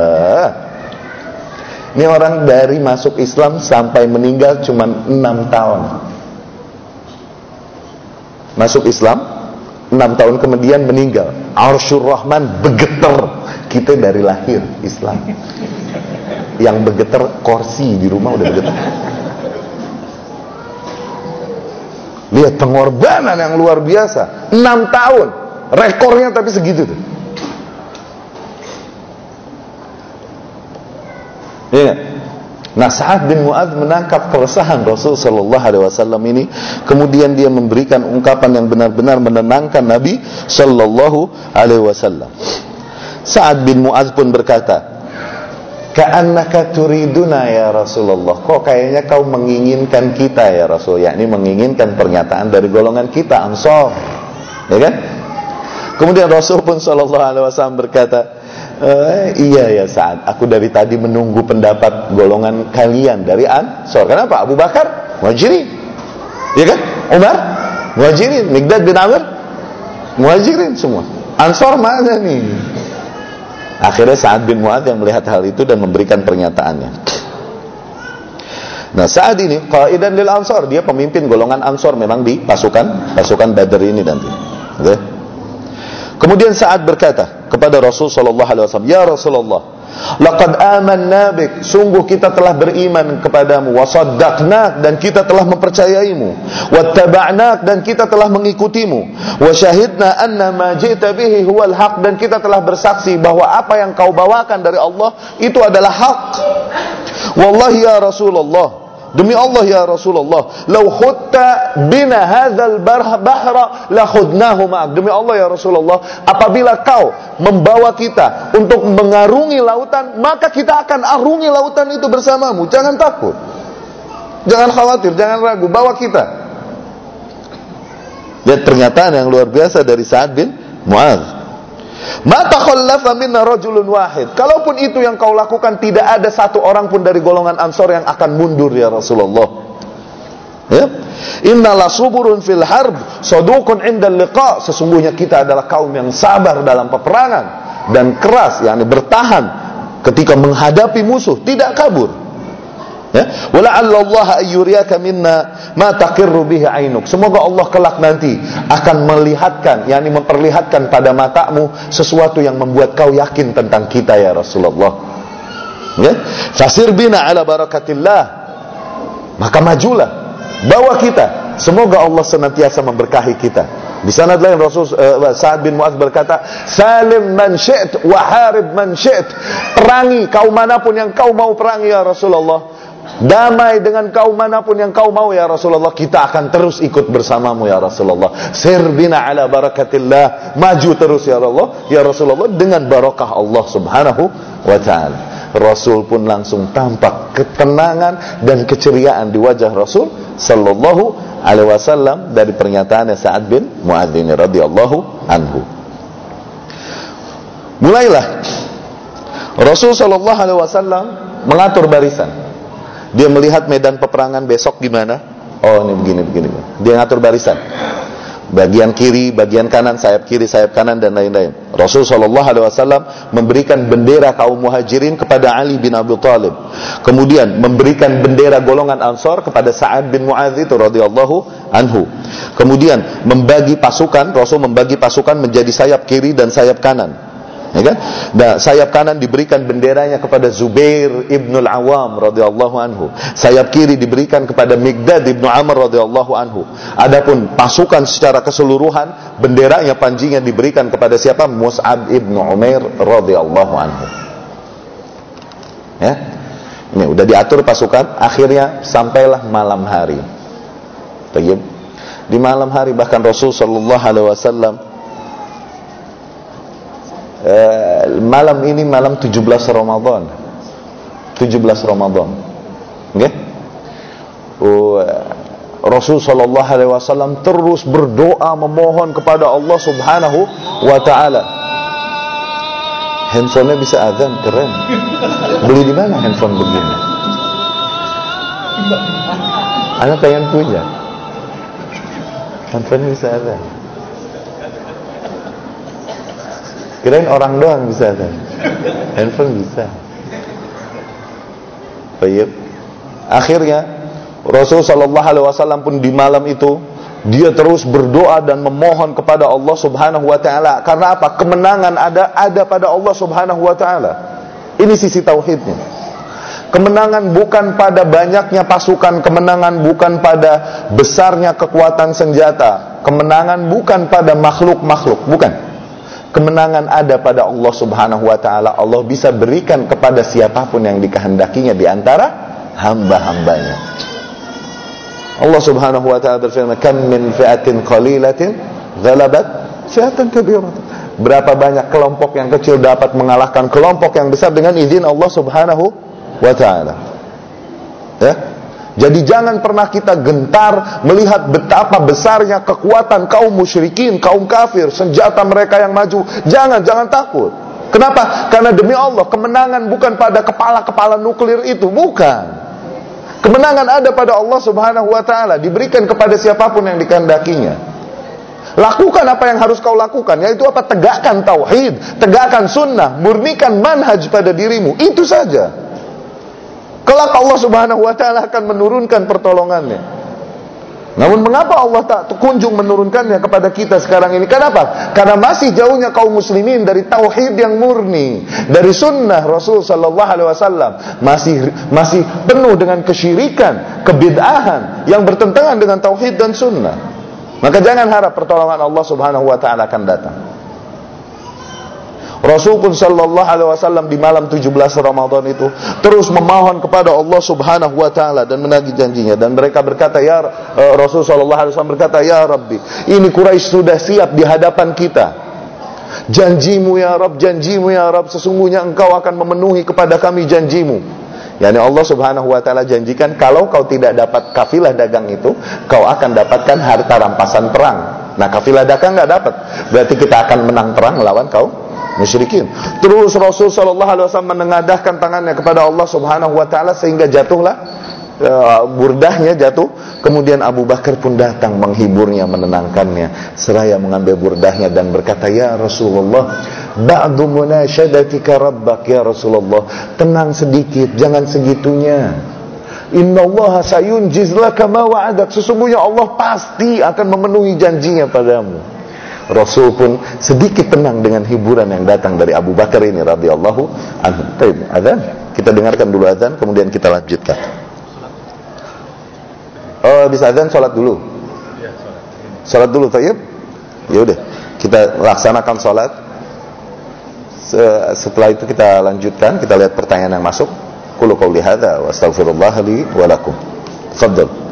ini orang dari masuk Islam sampai meninggal cuma enam tahun. Masuk Islam, enam tahun kemudian meninggal. Arsyur Rahman bergetar. Kita dari lahir Islam. Yang bergetar kursi di rumah udah bergetar. Lihat pengorbanan yang luar biasa. Enam tahun. Rekornya tapi segitu tuh. Ya. Nah Sa'ad bin Mu'adz menangkap keresahan Rasul Sallallahu Alaihi Wasallam ini, kemudian dia memberikan ungkapan yang benar-benar menenangkan Nabi Sallallahu Alaihi Wasallam. Sa'ad bin Mu'adz pun berkata, Ka'annaka turiduna ya Rasulullah. Kok kayaknya kau menginginkan kita ya Rasul, yakni menginginkan pernyataan dari golongan kita Ansor. Ya kan? Kemudian Rasul pun sallallahu alaihi wasallam berkata, Uh, iya ya saat aku dari tadi menunggu pendapat golongan kalian dari Ansor. Kenapa? Abu Bakar muhajirin. Ya kan? Umar muhajirin. Migdad bin Amr muhajirin semua. Ansor mana nih? Akhirnya Sa'ad bin Mu'ad yang melihat hal itu dan memberikan pernyataannya. Nah saat ini Qaidan lil Ansor dia pemimpin golongan Ansor memang di pasukan pasukan Badr ini nanti. Okay? Kemudian saat berkata kepada Rasul sallallahu alaihi wasallam, "Ya Rasulullah, laqad amanna bik, sungguh kita telah beriman kepadamu, wa saddaqnak dan kita telah mempercayaimu, wattaba'nak dan kita telah mengikutimu, wa syahidna anna ma ji'ta bihi huwal haq dan kita telah bersaksi bahwa apa yang kau bawakan dari Allah itu adalah hak." Wallahi ya Rasulullah, demi Allah ya Rasulullah, lau khutta bina hadzal bahra la khudnahu ma'ak. Demi Allah ya Rasulullah, apabila kau membawa kita untuk mengarungi lautan, maka kita akan arungi lautan itu bersamamu. Jangan takut. Jangan khawatir, jangan ragu, bawa kita. Lihat pernyataan yang luar biasa dari Sa'ad bin Mu'adz. Mata khallafa minna rajulun wahid. Kalaupun itu yang kau lakukan tidak ada satu orang pun dari golongan Ansor yang akan mundur ya Rasulullah. Ya. Inna la suburun fil harb, sadukun inda liqa. Sesungguhnya kita adalah kaum yang sabar dalam peperangan dan keras, yakni bertahan ketika menghadapi musuh, tidak kabur. Ya, wala Allah ayyuriyaka minna ma taqirru bihi ainuk. Semoga Allah kelak nanti akan melihatkan, yakni memperlihatkan pada matamu sesuatu yang membuat kau yakin tentang kita ya Rasulullah. Ya, fasir bina ala barakatillah. Maka majulah, bawa kita. Semoga Allah senantiasa memberkahi kita. Di sana lain Rasul uh, Sa'ad bin Mu'adz berkata, "Salim man syi't wa harib man syi't." Perangi kaum mana pun yang kau mau perangi ya Rasulullah Damai dengan kaum mana pun yang kau mau ya Rasulullah. Kita akan terus ikut bersamamu ya Rasulullah. Sirbina ala barakatillah. Maju terus ya Allah. Ya Rasulullah dengan barakah Allah subhanahu wa ta'ala. Rasul pun langsung tampak ketenangan dan keceriaan di wajah Rasul sallallahu alaihi wasallam dari pernyataannya Sa'ad bin Mu'adz radhiyallahu anhu. Mulailah Rasul sallallahu alaihi wasallam mengatur barisan dia melihat medan peperangan besok gimana? Oh ini begini begini. Dia ngatur barisan. Bagian kiri, bagian kanan, sayap kiri, sayap kanan dan lain-lain. Rasul Shallallahu Alaihi Wasallam memberikan bendera kaum muhajirin kepada Ali bin Abi Thalib. Kemudian memberikan bendera golongan Ansor kepada Sa'ad bin Muadz itu radhiyallahu anhu. Kemudian membagi pasukan, Rasul membagi pasukan menjadi sayap kiri dan sayap kanan ya kan? Nah, sayap kanan diberikan benderanya kepada Zubair ibnul Awam radhiyallahu anhu. Sayap kiri diberikan kepada Migdad ibnu Amr radhiyallahu anhu. Adapun pasukan secara keseluruhan benderanya panjingnya diberikan kepada siapa? Mus'ab ibnu Umair radhiyallahu anhu. Ya. Ini udah diatur pasukan, akhirnya sampailah malam hari. Di malam hari bahkan Rasul sallallahu alaihi wasallam Eh, malam ini malam 17 Ramadan. 17 Ramadan. Okay? uh, Rasul sallallahu alaihi wasallam terus berdoa memohon kepada Allah Subhanahu wa taala. Handphonenya bisa azan keren. Beli di mana handphone begini? Anak pengen punya. Handphone bisa azan Kirain orang doang bisa kan? Handphone bisa. Baik. Akhirnya Rasul Shallallahu Alaihi Wasallam pun di malam itu dia terus berdoa dan memohon kepada Allah Subhanahu Wa Taala. Karena apa? Kemenangan ada ada pada Allah Subhanahu Wa Taala. Ini sisi tauhidnya. Kemenangan bukan pada banyaknya pasukan, kemenangan bukan pada besarnya kekuatan senjata, kemenangan bukan pada makhluk-makhluk, bukan. Kemenangan ada pada Allah Subhanahu wa taala. Allah bisa berikan kepada siapa pun yang dikehendakinya di antara hamba-hambanya. Allah Subhanahu wa taala berfirman, "Kam min fi'atin qalilatin ghalabat fi'atan kabiratan." Berapa banyak kelompok yang kecil dapat mengalahkan kelompok yang besar dengan izin Allah Subhanahu wa taala. Ya? Jadi jangan pernah kita gentar melihat betapa besarnya kekuatan kaum musyrikin, kaum kafir, senjata mereka yang maju. Jangan, jangan takut. Kenapa? Karena demi Allah, kemenangan bukan pada kepala-kepala nuklir itu, bukan. Kemenangan ada pada Allah Subhanahu wa taala, diberikan kepada siapa pun yang dikehendakinya. Lakukan apa yang harus kau lakukan, yaitu apa? Tegakkan tauhid, tegakkan sunnah, murnikan manhaj pada dirimu. Itu saja. Kelak Allah Subhanahu wa taala akan menurunkan pertolongannya. Namun mengapa Allah tak kunjung menurunkannya kepada kita sekarang ini? Kenapa? Karena masih jauhnya kaum muslimin dari tauhid yang murni, dari sunnah Rasul sallallahu alaihi wasallam, masih masih penuh dengan kesyirikan, kebid'ahan yang bertentangan dengan tauhid dan sunnah. Maka jangan harap pertolongan Allah Subhanahu wa taala akan datang. Rasul pun sallallahu alaihi wasallam di malam 17 Ramadan itu terus memohon kepada Allah Subhanahu wa taala dan menagih janjinya. Dan mereka berkata ya uh, Rasul sallallahu alaihi wasallam berkata ya Rabbi ini Quraisy sudah siap di hadapan kita. Janjimu ya Rabb janjimu ya Rabb sesungguhnya engkau akan memenuhi kepada kami janjimu Yani Allah subhanahu wa ta'ala janjikan kalau kau tidak dapat kafilah dagang itu Kau akan dapatkan harta rampasan perang. Nah kafilah dagang nggak dapat. Berarti kita akan menang perang melawan kau musyrikin. Terus Rasul sallallahu alaihi wasallam menengadahkan tangannya kepada Allah Subhanahu wa taala sehingga jatuhlah uh, burdahnya jatuh. Kemudian Abu Bakar pun datang menghiburnya, menenangkannya. Seraya mengambil burdahnya dan berkata, "Ya Rasulullah, ba'du munasyadatika rabbak ya Rasulullah. Tenang sedikit, jangan segitunya." Inna Allah sayunjiz laka ma wa'adak. Sesungguhnya Allah pasti akan memenuhi janjinya padamu. Rasul pun sedikit tenang dengan hiburan yang datang dari Abu Bakar ini radhiyallahu anhu. Baik, azan. Kita dengarkan dulu azan kemudian kita lanjutkan. Oh, bisa azan salat dulu. Salat dulu, Tayyib? Ya udah, kita laksanakan salat. Setelah itu kita lanjutkan, kita lihat pertanyaan yang masuk. Qul qouli hadza wa astaghfirullah li wa lakum. Tafadhal.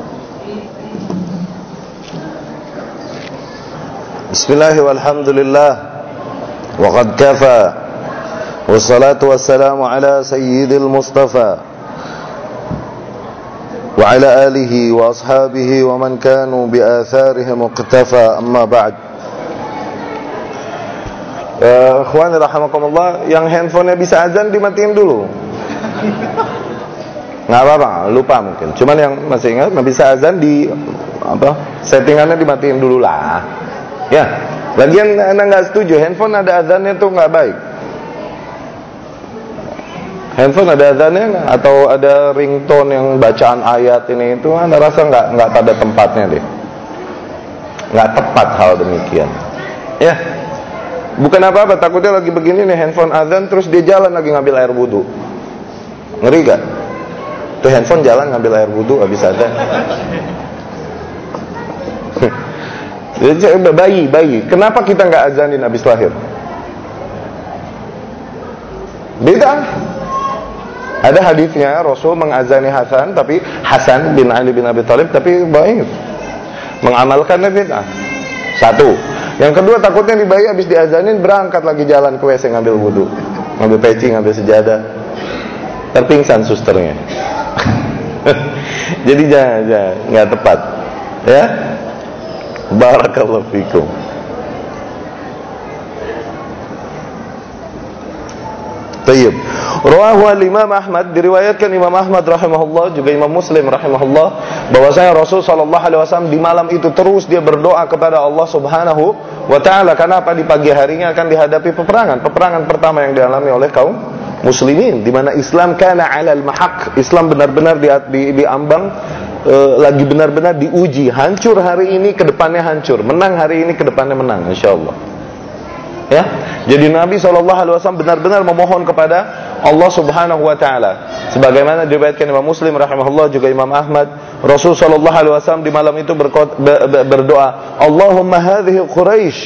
Bismillah alhamdulillah, wa qad kafa wassalatu wassalamu ala sayyidil mustafa wa ala alihi wa ashabihi wa man kanu bi atharihim muqtafa amma ba'd eh, yang handphonenya bisa azan dimatiin dulu. nggak apa-apa, lupa mungkin. Cuman yang masih ingat, bisa azan di apa? Settingannya dimatiin dulu lah. Ya, bagian anda nggak setuju, handphone ada azannya tuh nggak baik. Handphone ada azannya atau ada ringtone yang bacaan ayat ini itu anda rasa nggak nggak pada tempatnya deh, nggak tepat hal demikian. Ya, bukan apa-apa, takutnya lagi begini nih handphone azan terus dia jalan lagi ngambil air wudhu, ngeri gak? Tuh handphone jalan ngambil air wudhu habis azan. <laughs> Bayi, bayi. Kenapa kita nggak azanin habis lahir? Beda. Ada hadisnya Rasul mengazani Hasan tapi Hasan bin Ali bin Abi Thalib tapi baik. Mengamalkannya beda. Satu. Yang kedua takutnya di bayi habis diazanin berangkat lagi jalan ke WC ngambil wudhu, ngambil peci, ngambil sejadah. Terpingsan susternya. <laughs> Jadi jangan, jangan, nggak tepat. Ya, Barakallahu fikum. Tayyib. Rawahu al-Imam Ahmad diriwayatkan Imam Ahmad rahimahullah juga Imam Muslim rahimahullah bahwasanya Rasul sallallahu alaihi wasallam di malam itu terus dia berdoa kepada Allah Subhanahu wa taala karena apa di pagi harinya akan dihadapi peperangan. Peperangan pertama yang dialami oleh kaum muslimin di mana Islam kana 'alal mahaq. Islam benar-benar di, di, diambang e, lagi benar-benar diuji, hancur hari ini ke depannya hancur, menang hari ini ke depannya menang insyaallah. Ya. Jadi Nabi SAW benar-benar memohon kepada Allah Subhanahu wa taala. Sebagaimana diriwayatkan Imam Muslim rahimahullah juga Imam Ahmad, Rasul wasallam di malam itu berdoa, "Allahumma hadhihi Quraisy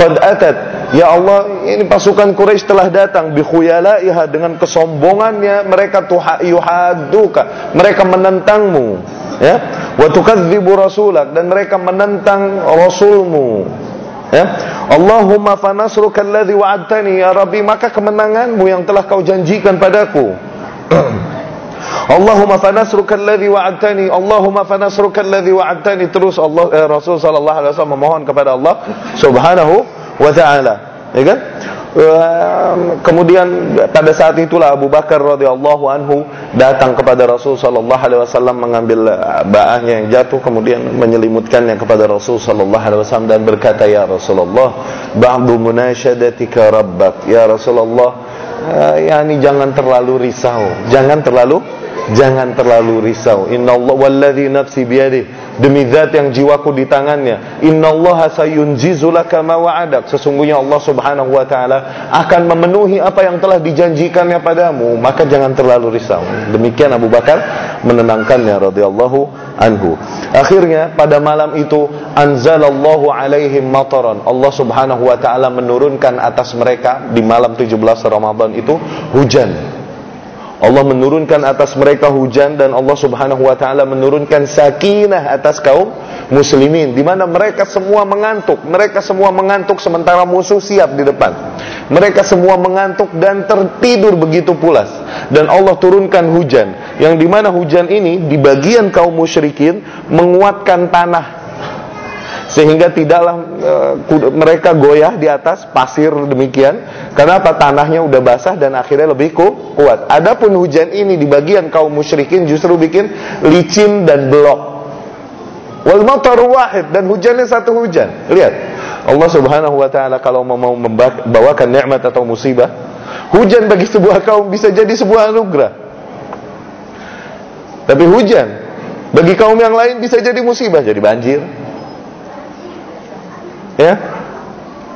qad atat." Ya Allah, ini pasukan Quraisy telah datang bi khuyalaiha dengan kesombongannya mereka yuhaduka, mereka menentangmu ya? Wa tukadzibu rasulak. Dan mereka menentang rasulmu. Ya? Allahumma fanasruka alladhi wa'adtani. Ya rabbi maka kemenanganmu yang telah kau janjikan padaku. <clears throat> Allahumma fanasruka alladhi wa'adtani. Allahumma fanasruka alladhi wa'adtani. Terus Allah eh, Rasul sallallahu alaihi wasallam memohon kepada Allah subhanahu wa taala ya kan? Kemudian pada saat itulah Abu Bakar radhiyallahu anhu datang kepada Rasul sallallahu alaihi wasallam mengambil uh, baahnya yang jatuh kemudian menyelimutkannya kepada Rasul sallallahu alaihi wasallam dan berkata ya Rasulullah ba'du munasyadatika rabbak. Ya Rasulullah uh, yakni jangan terlalu risau. Jangan terlalu jangan terlalu risau. Innallaha walladzi nafsi biyadihi Demi zat yang jiwaku di tangannya. Innallaha sayunjizu laka ma wa'adak. Sesungguhnya Allah Subhanahu wa taala akan memenuhi apa yang telah dijanjikannya padamu. Maka jangan terlalu risau. Demikian Abu Bakar menenangkannya radhiyallahu anhu. Akhirnya pada malam itu anzalallahu alaihim mataran. Allah Subhanahu wa taala menurunkan atas mereka di malam 17 Ramadan itu hujan Allah menurunkan atas mereka hujan dan Allah Subhanahu wa taala menurunkan sakinah atas kaum muslimin di mana mereka semua mengantuk, mereka semua mengantuk sementara musuh siap di depan. Mereka semua mengantuk dan tertidur begitu pulas dan Allah turunkan hujan yang di mana hujan ini di bagian kaum musyrikin menguatkan tanah sehingga tidaklah uh, mereka goyah di atas pasir demikian karena apa tanahnya udah basah dan akhirnya lebih ku, kuat. Adapun hujan ini di bagian kaum musyrikin justru bikin licin dan belok. Wal matar wahid dan hujannya satu hujan. Lihat. Allah Subhanahu wa taala kalau mau membawakan nikmat atau musibah, hujan bagi sebuah kaum bisa jadi sebuah anugerah. Tapi hujan bagi kaum yang lain bisa jadi musibah, jadi banjir, Ya.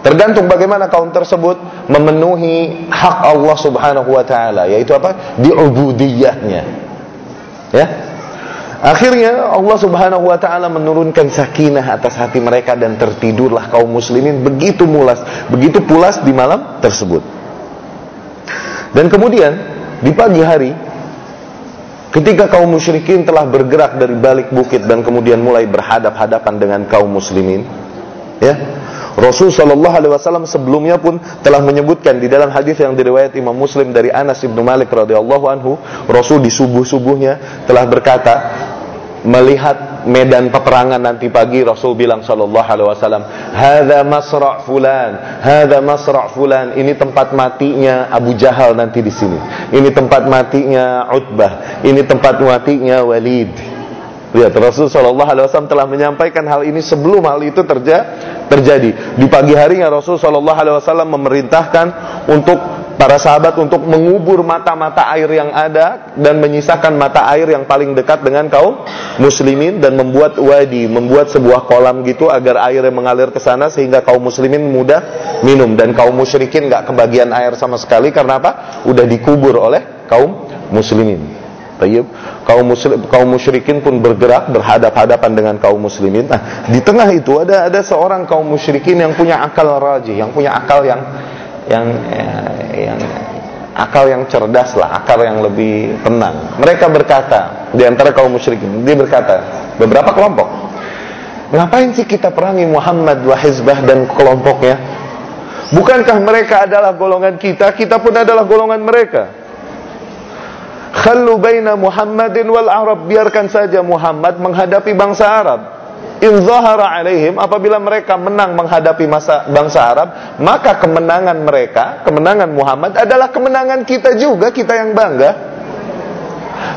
Tergantung bagaimana kaum tersebut memenuhi hak Allah Subhanahu wa taala, yaitu apa? Di ubudiyahnya. Ya. Akhirnya Allah Subhanahu wa taala menurunkan sakinah atas hati mereka dan tertidurlah kaum muslimin begitu mulas, begitu pulas di malam tersebut. Dan kemudian di pagi hari ketika kaum musyrikin telah bergerak dari balik bukit dan kemudian mulai berhadap-hadapan dengan kaum muslimin, Ya. Rasul Shallallahu Alaihi Wasallam sebelumnya pun telah menyebutkan di dalam hadis yang diriwayat Imam Muslim dari Anas bin Malik radhiyallahu anhu, Rasul di subuh subuhnya telah berkata melihat medan peperangan nanti pagi Rasul bilang sallallahu alaihi wasallam hadza masra' fulan hadza masra' fulan. Ini tempat matinya Abu Jahal nanti di sini. Ini tempat matinya Utbah. Ini tempat matinya Walid Lihat Rasul Shallallahu Alaihi Wasallam telah menyampaikan hal ini sebelum hal itu terja terjadi. Di pagi harinya Rasul Shallallahu Alaihi Wasallam memerintahkan untuk para sahabat untuk mengubur mata-mata air yang ada dan menyisakan mata air yang paling dekat dengan kaum muslimin dan membuat wadi, membuat sebuah kolam gitu agar air yang mengalir ke sana sehingga kaum muslimin mudah minum dan kaum musyrikin nggak kebagian air sama sekali karena apa? Udah dikubur oleh kaum muslimin. Tayyib. Kaum musyrik, kaum musyrikin pun bergerak berhadap-hadapan dengan kaum muslimin. Nah, di tengah itu ada ada seorang kaum musyrikin yang punya akal rajih, yang punya akal yang yang yang akal yang cerdas lah, akal yang lebih tenang. Mereka berkata di antara kaum musyrikin, dia berkata beberapa kelompok, ngapain sih kita perangi Muhammad wa hizbah dan kelompoknya? Bukankah mereka adalah golongan kita, kita pun adalah golongan mereka? Khallu baina Muhammadin wal Arab biarkan saja Muhammad menghadapi bangsa Arab. In zahara alaihim apabila mereka menang menghadapi masa bangsa Arab, maka kemenangan mereka, kemenangan Muhammad adalah kemenangan kita juga, kita yang bangga.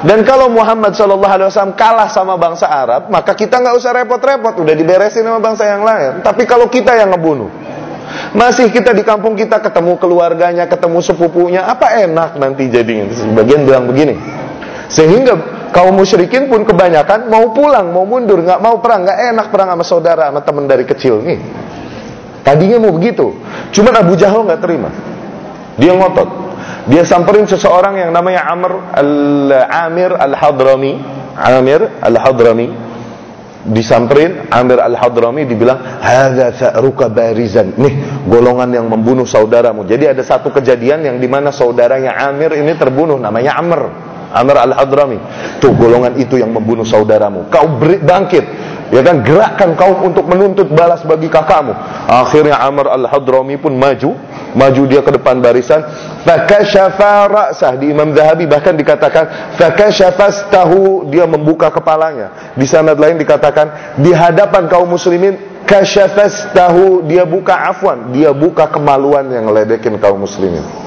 Dan kalau Muhammad Shallallahu Alaihi Wasallam kalah sama bangsa Arab, maka kita nggak usah repot-repot, udah diberesin sama bangsa yang lain. Tapi kalau kita yang ngebunuh, masih kita di kampung kita ketemu keluarganya, ketemu sepupunya, apa enak nanti jadinya. Sebagian bilang begini. Sehingga kaum musyrikin pun kebanyakan mau pulang, mau mundur, nggak mau perang, nggak enak perang sama saudara, sama teman dari kecil nih. Tadinya mau begitu, cuman Abu Jahal nggak terima. Dia ngotot. Dia samperin seseorang yang namanya Amr al-Amir al-Hadrami. Amir al-Hadrami disamperin Amir Al-Hadrami dibilang hadza sa'ruka barizan. Nih golongan yang membunuh saudaramu. Jadi ada satu kejadian yang di mana saudaranya Amir ini terbunuh namanya Amr. Amr Al-Hadrami. Tuh golongan itu yang membunuh saudaramu. Kau bangkit ya kan gerakkan kaum untuk menuntut balas bagi kakakmu. Akhirnya Amr Al-Hadrami pun maju maju dia ke depan barisan. Fakashafa ra'sah di Imam Zahabi bahkan dikatakan fakashafastahu dia membuka kepalanya. Di sanad lain dikatakan di hadapan kaum muslimin kashafastahu dia buka afwan dia buka kemaluan yang ledekin kaum muslimin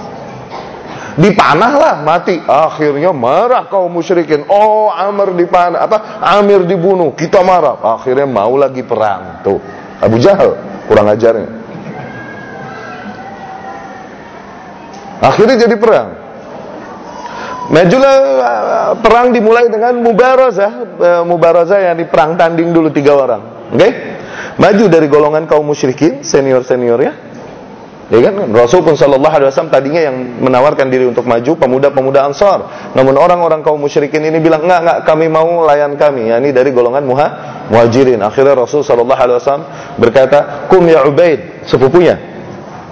dipanahlah mati akhirnya marah kaum musyrikin oh Amr dipanah apa Amir dibunuh kita marah akhirnya mau lagi perang tuh Abu Jahal kurang ajarnya Akhirnya jadi perang. Majulah uh, perang dimulai dengan mubarazah, uh, mubarazah yang di perang tanding dulu tiga orang. Oke? Okay? Maju dari golongan kaum musyrikin, senior-senior ya. Kan? Rasul pun sallallahu alaihi wasallam tadinya yang menawarkan diri untuk maju pemuda-pemuda Ansar. Namun orang-orang kaum musyrikin ini bilang, "Enggak, enggak, kami mau layan kami." Ya, ini dari golongan muha, muhajirin. Akhirnya Rasul sallallahu alaihi wasallam berkata, "Kum ya Ubaid," sepupunya.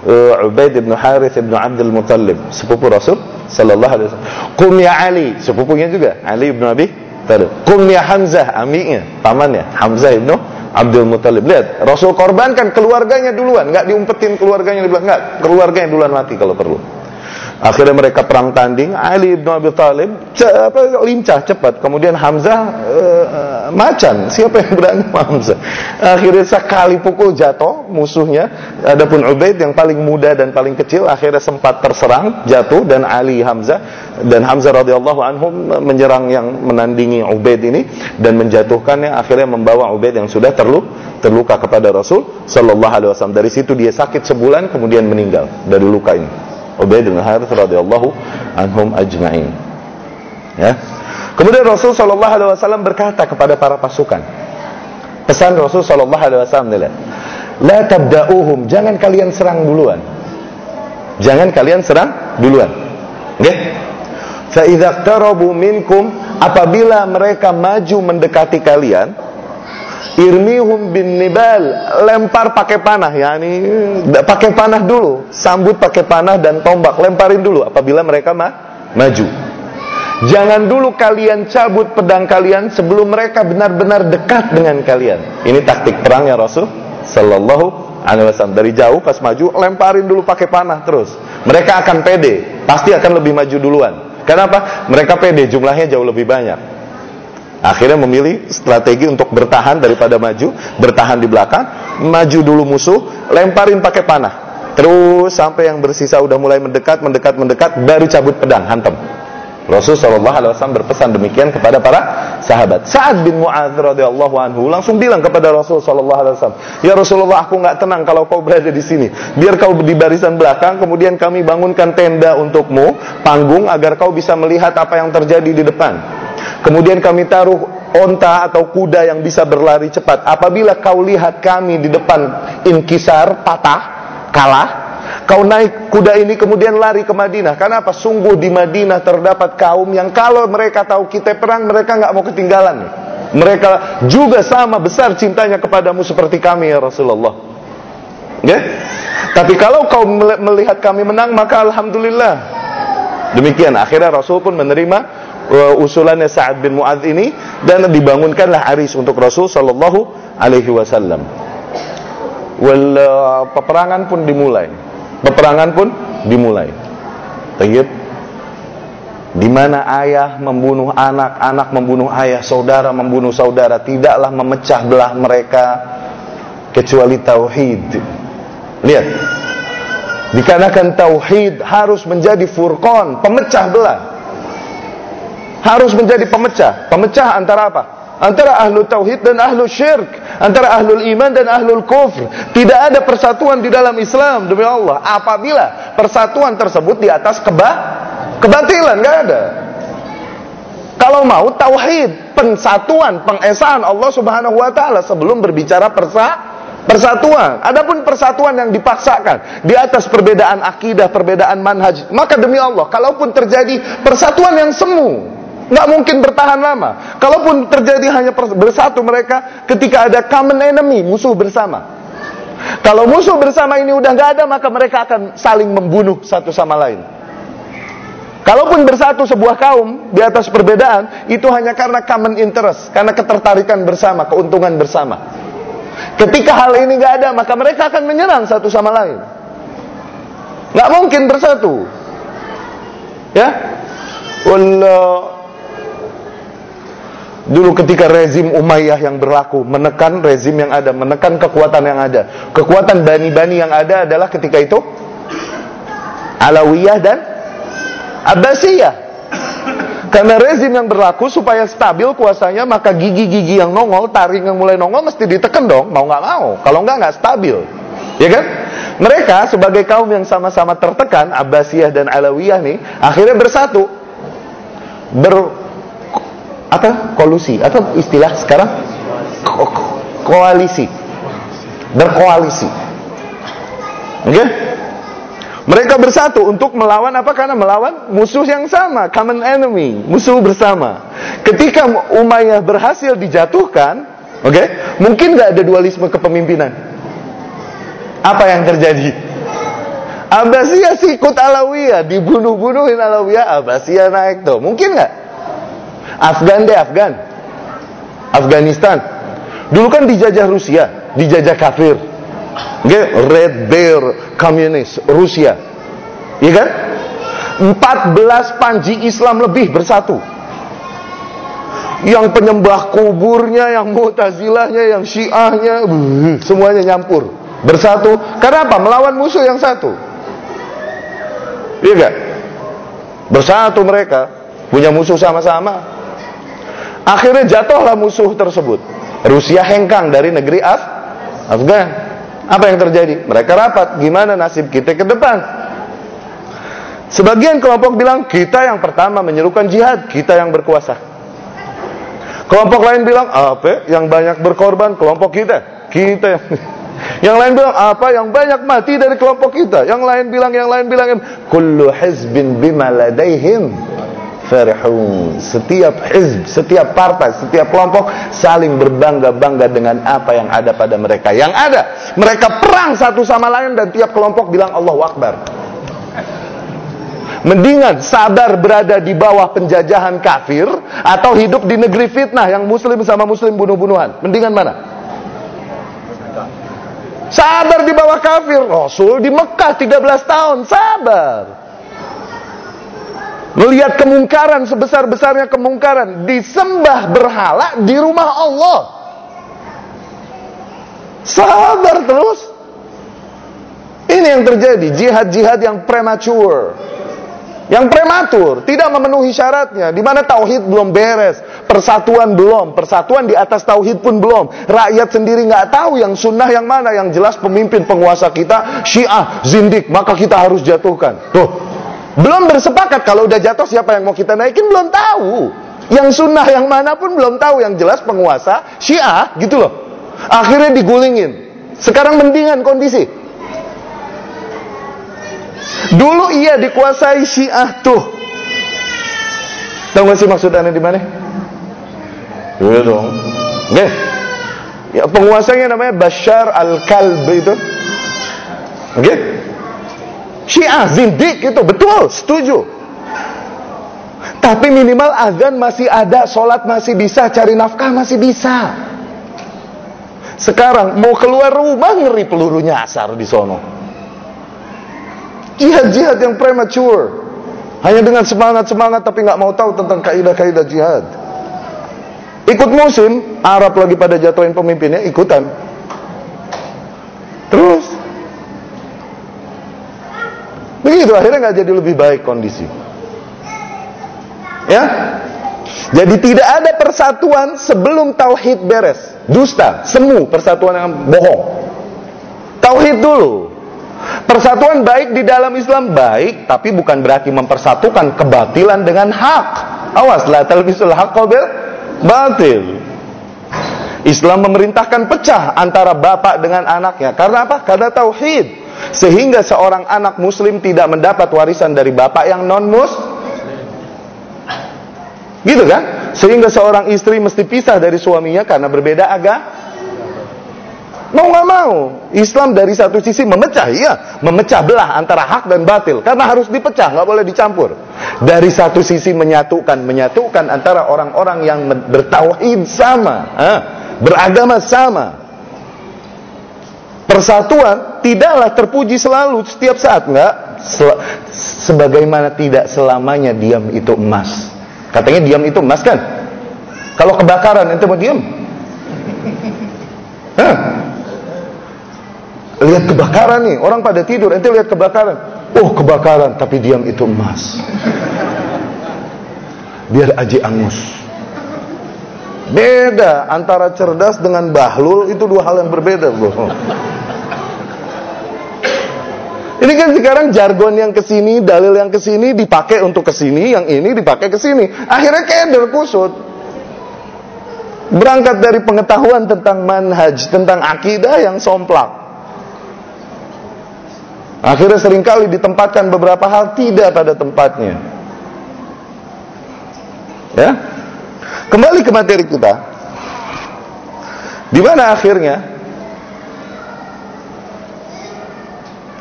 Uh, Ubaid bin Harith bin Abdul Muttalib, sepupu Rasul sallallahu alaihi wasallam. Kum ya Ali, sepupunya juga, Ali bin Abi Thalib. Kum ya Hamzah, amiknya, pamannya, Hamzah bin Abdul Muthalib. Lihat, Rasul korbankan keluarganya duluan, nggak diumpetin keluarganya dibilang nggak, keluarganya duluan mati kalau perlu. Akhirnya mereka perang tanding, Ali bin Abi Thalib apa, lincah cepat. Kemudian Hamzah uh, macan, siapa yang berani Hamzah? Akhirnya sekali pukul jatuh musuhnya. Adapun Ubaid yang paling muda dan paling kecil akhirnya sempat terserang, jatuh dan Ali Hamzah dan Hamzah radhiyallahu anhum menyerang yang menandingi Ubaid ini dan menjatuhkannya akhirnya membawa Ubaid yang sudah terluka terluka kepada Rasul sallallahu alaihi wasallam. Dari situ dia sakit sebulan kemudian meninggal dari luka ini. Ubaid bin Harith radhiyallahu anhum ajma'in. Ya. Kemudian Rasul sallallahu alaihi wasallam berkata kepada para pasukan. Pesan Rasul sallallahu alaihi wasallam adalah La tabda'uhum, jangan kalian serang duluan. Jangan kalian serang duluan. Oke? Okay? Fa idza minkum apabila mereka maju mendekati kalian, Irmihum bin nibal, lempar pakai panah, ya ini pakai panah dulu, sambut pakai panah dan tombak, lemparin dulu apabila mereka ma maju. Jangan dulu kalian cabut pedang kalian sebelum mereka benar-benar dekat dengan kalian. Ini taktik perangnya Rasul Sallallahu Alaihi Wasallam. Dari jauh pas maju, lemparin dulu pakai panah terus. Mereka akan pede, pasti akan lebih maju duluan. Kenapa? Mereka pede, jumlahnya jauh lebih banyak. Akhirnya memilih strategi untuk bertahan daripada maju, bertahan di belakang, maju dulu musuh, lemparin pakai panah. Terus sampai yang bersisa udah mulai mendekat, mendekat, mendekat, baru cabut pedang, hantam. Rasul Shallallahu Alaihi Wasallam berpesan demikian kepada para sahabat. Saad bin Muadz radhiyallahu anhu langsung bilang kepada Rasul Shallallahu Alaihi Wasallam, Ya Rasulullah, aku nggak tenang kalau kau berada di sini. Biar kau di barisan belakang, kemudian kami bangunkan tenda untukmu, panggung agar kau bisa melihat apa yang terjadi di depan. Kemudian kami taruh onta atau kuda yang bisa berlari cepat. Apabila kau lihat kami di depan inkisar, patah, kalah, kau naik kuda ini kemudian lari ke Madinah. Karena apa? Sungguh di Madinah terdapat kaum yang kalau mereka tahu kita perang, mereka nggak mau ketinggalan. Mereka juga sama besar cintanya kepadamu seperti kami ya Rasulullah. Ya? Tapi kalau kau melihat kami menang, maka alhamdulillah. Demikian akhirnya Rasul pun menerima Uh, usulannya Sa'ad bin Mu'adz ini dan dibangunkanlah aris untuk Rasul sallallahu alaihi wasallam. Well, uh, peperangan pun dimulai. Peperangan pun dimulai. Tayyib. Di mana ayah membunuh anak, anak membunuh ayah, saudara membunuh saudara, tidaklah memecah belah mereka kecuali tauhid. Lihat. Dikarenakan tauhid harus menjadi furqan, pemecah belah harus menjadi pemecah. Pemecah antara apa? Antara ahlu tauhid dan ahlu syirk. Antara ahlul iman dan ahlul kufr. Tidak ada persatuan di dalam Islam demi Allah. Apabila persatuan tersebut di atas keba kebatilan, nggak ada. Kalau mau tauhid, persatuan, pengesaan Allah Subhanahu wa taala sebelum berbicara persa persatuan. Adapun persatuan yang dipaksakan di atas perbedaan akidah, perbedaan manhaj, maka demi Allah, kalaupun terjadi persatuan yang semu, nggak mungkin bertahan lama. Kalaupun terjadi hanya bersatu mereka ketika ada common enemy, musuh bersama. Kalau musuh bersama ini udah nggak ada, maka mereka akan saling membunuh satu sama lain. Kalaupun bersatu sebuah kaum di atas perbedaan, itu hanya karena common interest, karena ketertarikan bersama, keuntungan bersama. Ketika hal ini nggak ada, maka mereka akan menyerang satu sama lain. Nggak mungkin bersatu. Ya, Allah Dulu ketika rezim Umayyah yang berlaku menekan rezim yang ada, menekan kekuatan yang ada. Kekuatan bani-bani yang ada adalah ketika itu Alawiyah dan Abbasiyah. Karena rezim yang berlaku supaya stabil kuasanya, maka gigi-gigi yang nongol, taring yang mulai nongol mesti ditekan dong, mau nggak mau. Kalau nggak nggak stabil, ya kan? Mereka sebagai kaum yang sama-sama tertekan, Abbasiyah dan Alawiyah nih, akhirnya bersatu ber apa kolusi atau istilah sekarang? Ko koalisi. Berkoalisi. Oke? Okay? mereka bersatu untuk melawan apa? Karena melawan musuh yang sama common enemy musuh bersama. Ketika Umayyah berhasil dijatuhkan oke? Okay? mungkin nggak ada dualisme kepemimpinan? Apa yang terjadi? Abbasiyah sikut Alawiyah dibunuh-bunuhin Alawiyah Abbasiyah naik tuh. Mungkin nggak Afgan deh Afgan Afghanistan dulu kan dijajah Rusia dijajah kafir okay? Red Bear komunis Rusia iya kan 14 panji Islam lebih bersatu yang penyembah kuburnya, yang mutazilahnya, yang syiahnya, semuanya nyampur. Bersatu. Karena apa? Melawan musuh yang satu. Iya gak? Bersatu mereka. Punya musuh sama-sama. Akhirnya jatuhlah musuh tersebut. Rusia hengkang dari negeri Af Afgan. Apa yang terjadi? Mereka rapat. Gimana nasib kita ke depan? Sebagian kelompok bilang kita yang pertama menyerukan jihad, kita yang berkuasa. Kelompok lain bilang apa? Yang banyak berkorban kelompok kita, kita yang <laughs> yang lain bilang apa? Yang banyak mati dari kelompok kita. Yang lain bilang, yang lain bilang, kullu hizbin bima ladaihim farihun. Setiap hizb, setiap partai, setiap kelompok saling berbangga-bangga dengan apa yang ada pada mereka. Yang ada, mereka perang satu sama lain dan tiap kelompok bilang Allahu Akbar. Mendingan sabar berada di bawah penjajahan kafir atau hidup di negeri fitnah yang muslim sama muslim bunuh-bunuhan. Mendingan mana? Sabar di bawah kafir. Rasul di Mekah 13 tahun. Sabar. Melihat kemungkaran sebesar-besarnya kemungkaran. Disembah berhala di rumah Allah. Sabar terus. Ini yang terjadi. Jihad-jihad yang premature yang prematur, tidak memenuhi syaratnya, di mana tauhid belum beres, persatuan belum, persatuan di atas tauhid pun belum, rakyat sendiri nggak tahu yang sunnah yang mana, yang jelas pemimpin penguasa kita Syiah, Zindik, maka kita harus jatuhkan. Tuh, belum bersepakat kalau udah jatuh siapa yang mau kita naikin belum tahu, yang sunnah yang mana pun belum tahu, yang jelas penguasa Syiah, gitu loh. Akhirnya digulingin. Sekarang mendingan kondisi. Dulu ia dikuasai Syiah tuh. Tahu gak sih maksud anda di mana? Iya dong. Oke. Ya, penguasanya namanya Bashar al-Kalb itu. Oke. Syiah, zindik itu betul, setuju. Tapi minimal azan masih ada, sholat masih bisa, cari nafkah masih bisa. Sekarang mau keluar rumah ngeri peluru nyasar di sono. Jihad-jihad yang premature. Hanya dengan semangat-semangat tapi nggak mau tahu tentang kaidah-kaidah jihad. Ikut musim, Arab lagi pada jatuhin pemimpinnya, ikutan. Terus. Begitu, akhirnya nggak jadi lebih baik kondisi. Ya, jadi tidak ada persatuan sebelum tauhid beres. Dusta, semu persatuan yang bohong. Tauhid dulu. Persatuan baik di dalam Islam baik, tapi bukan berarti mempersatukan kebatilan dengan hak. Awas, la haqqa bil batil. Islam memerintahkan pecah antara bapak dengan anaknya. Karena apa? Karena tauhid. Sehingga seorang anak muslim tidak mendapat warisan dari bapak yang non-mus. Gitu kan? Sehingga seorang istri mesti pisah dari suaminya karena berbeda agama Mau nggak mau, Islam dari satu sisi memecah, iya, memecah belah antara hak dan batil, karena harus dipecah, nggak boleh dicampur. Dari satu sisi menyatukan, menyatukan antara orang-orang yang bertauhid sama, eh, beragama sama. Persatuan tidaklah terpuji selalu setiap saat, nggak. Sel sebagaimana tidak selamanya diam itu emas. Katanya diam itu emas kan? Kalau kebakaran itu mau diam? Hah? Lihat kebakaran nih, orang pada tidur, ente lihat kebakaran. Oh, kebakaran, tapi diam itu emas. Biar aji angus. Beda antara cerdas dengan bahlul itu dua hal yang berbeda, Bro. Ini kan sekarang jargon yang ke sini, dalil yang ke sini dipakai untuk ke sini, yang ini dipakai ke sini. Akhirnya keder kusut. Berangkat dari pengetahuan tentang manhaj, tentang akidah yang somplak. Akhirnya sering kali ditempatkan beberapa hal tidak pada tempatnya. Ya. Kembali ke materi kita. Di mana akhirnya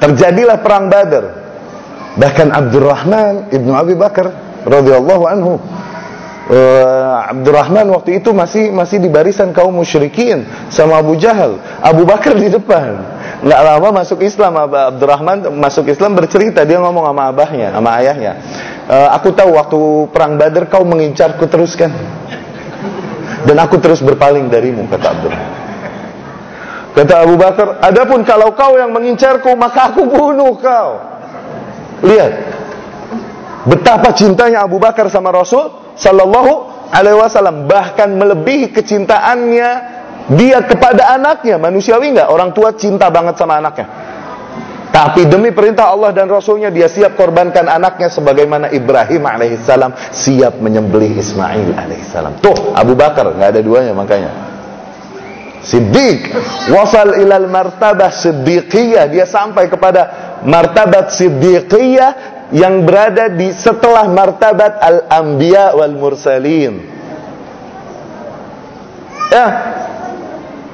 Terjadilah perang Badar. Bahkan Abdurrahman ibnu Abi Bakar radhiyallahu anhu uh, Abdurrahman waktu itu masih masih di barisan kaum musyrikin sama Abu Jahal. Abu Bakar di depan. Nggak lama masuk Islam Abdurrahman masuk Islam bercerita dia ngomong sama abahnya, sama ayahnya. Uh, aku tahu waktu perang Badar kau mengincarku terus kan. Dan aku terus berpaling darimu kata Abdurrahman. Kata Abu Bakar, adapun kalau kau yang mengincarku, maka aku bunuh kau. Lihat. Betapa cintanya Abu Bakar sama Rasul sallallahu alaihi wasallam, bahkan melebihi kecintaannya dia kepada anaknya. Manusiawi enggak? Orang tua cinta banget sama anaknya. Tapi demi perintah Allah dan Rasulnya dia siap korbankan anaknya sebagaimana Ibrahim alaihissalam siap menyembelih Ismail alaihissalam. Tuh Abu Bakar nggak ada duanya makanya. Siddiq. Wasal ilal martabah siddiqiyah. Dia sampai kepada martabat siddiqiyah yang berada di setelah martabat al-anbiya wal mursalin. Ya.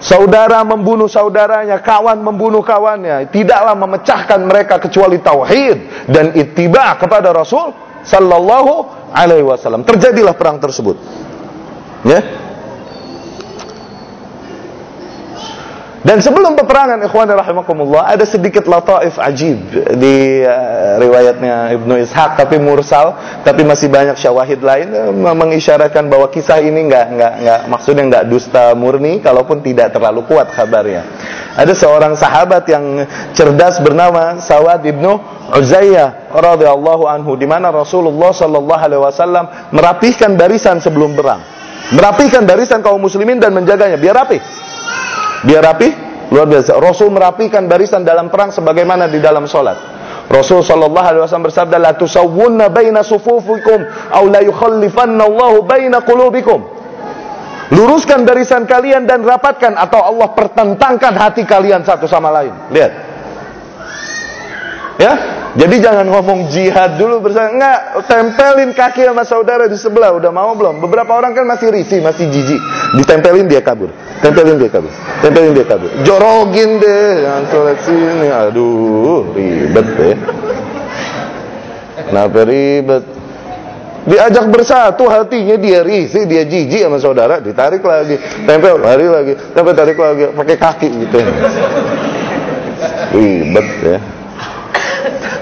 Saudara membunuh saudaranya kawan membunuh kawannya. Tidaklah memecahkan mereka kecuali tauhid dan ittiba kepada Rasul sallallahu alaihi wasallam. Terjadilah perang tersebut. Ya Dan sebelum peperangan ikhwan rahimakumullah ada sedikit lataif ajib di uh, riwayatnya Ibnu Ishaq tapi mursal tapi masih banyak syawahid lain uh, mengisyaratkan bahwa kisah ini enggak enggak enggak maksudnya enggak dusta murni kalaupun tidak terlalu kuat kabarnya. Ada seorang sahabat yang cerdas bernama Sawad Ibnu Uzayyah radhiyallahu anhu di mana Rasulullah sallallahu alaihi wasallam merapihkan barisan sebelum perang. Merapihkan barisan kaum muslimin dan menjaganya biar rapih biar rapi, luar biasa. Rasul merapikan barisan dalam perang sebagaimana di dalam solat. Rasul sallallahu alaihi wasallam bersabda la tusawwunna baina sufufikum aw la yukhallifanna Allahu baina qulubikum. Luruskan barisan kalian dan rapatkan atau Allah pertentangkan hati kalian satu sama lain. Lihat. Ya, jadi jangan ngomong jihad dulu bersama enggak tempelin kaki sama saudara di sebelah udah mau belum? Beberapa orang kan masih risih, masih jijik. Ditempelin dia kabur. Tempelin dia kabur. Tempelin dia kabur. Jorogin deh jangan sholat sini. Aduh, ribet deh. Kenapa ribet? Diajak bersatu hatinya dia risih, dia jijik sama saudara, ditarik lagi, tempel lari lagi, tempel tarik lagi, pakai kaki gitu. Ribet ya.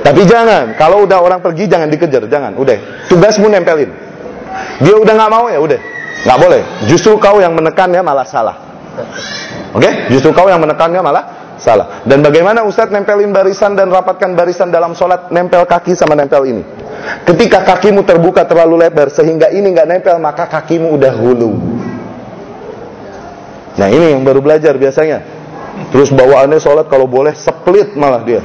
Tapi jangan, kalau udah orang pergi jangan dikejar, jangan. Udah, tugasmu nempelin. Dia udah nggak mau ya udah, nggak boleh. Justru kau yang menekannya malah salah. Oke, okay? justru kau yang menekannya malah salah. Dan bagaimana Ustadz nempelin barisan dan rapatkan barisan dalam sholat, nempel kaki sama nempel ini. Ketika kakimu terbuka terlalu lebar sehingga ini nggak nempel, maka kakimu udah hulu. Nah ini yang baru belajar biasanya. Terus bawaannya sholat kalau boleh split malah dia.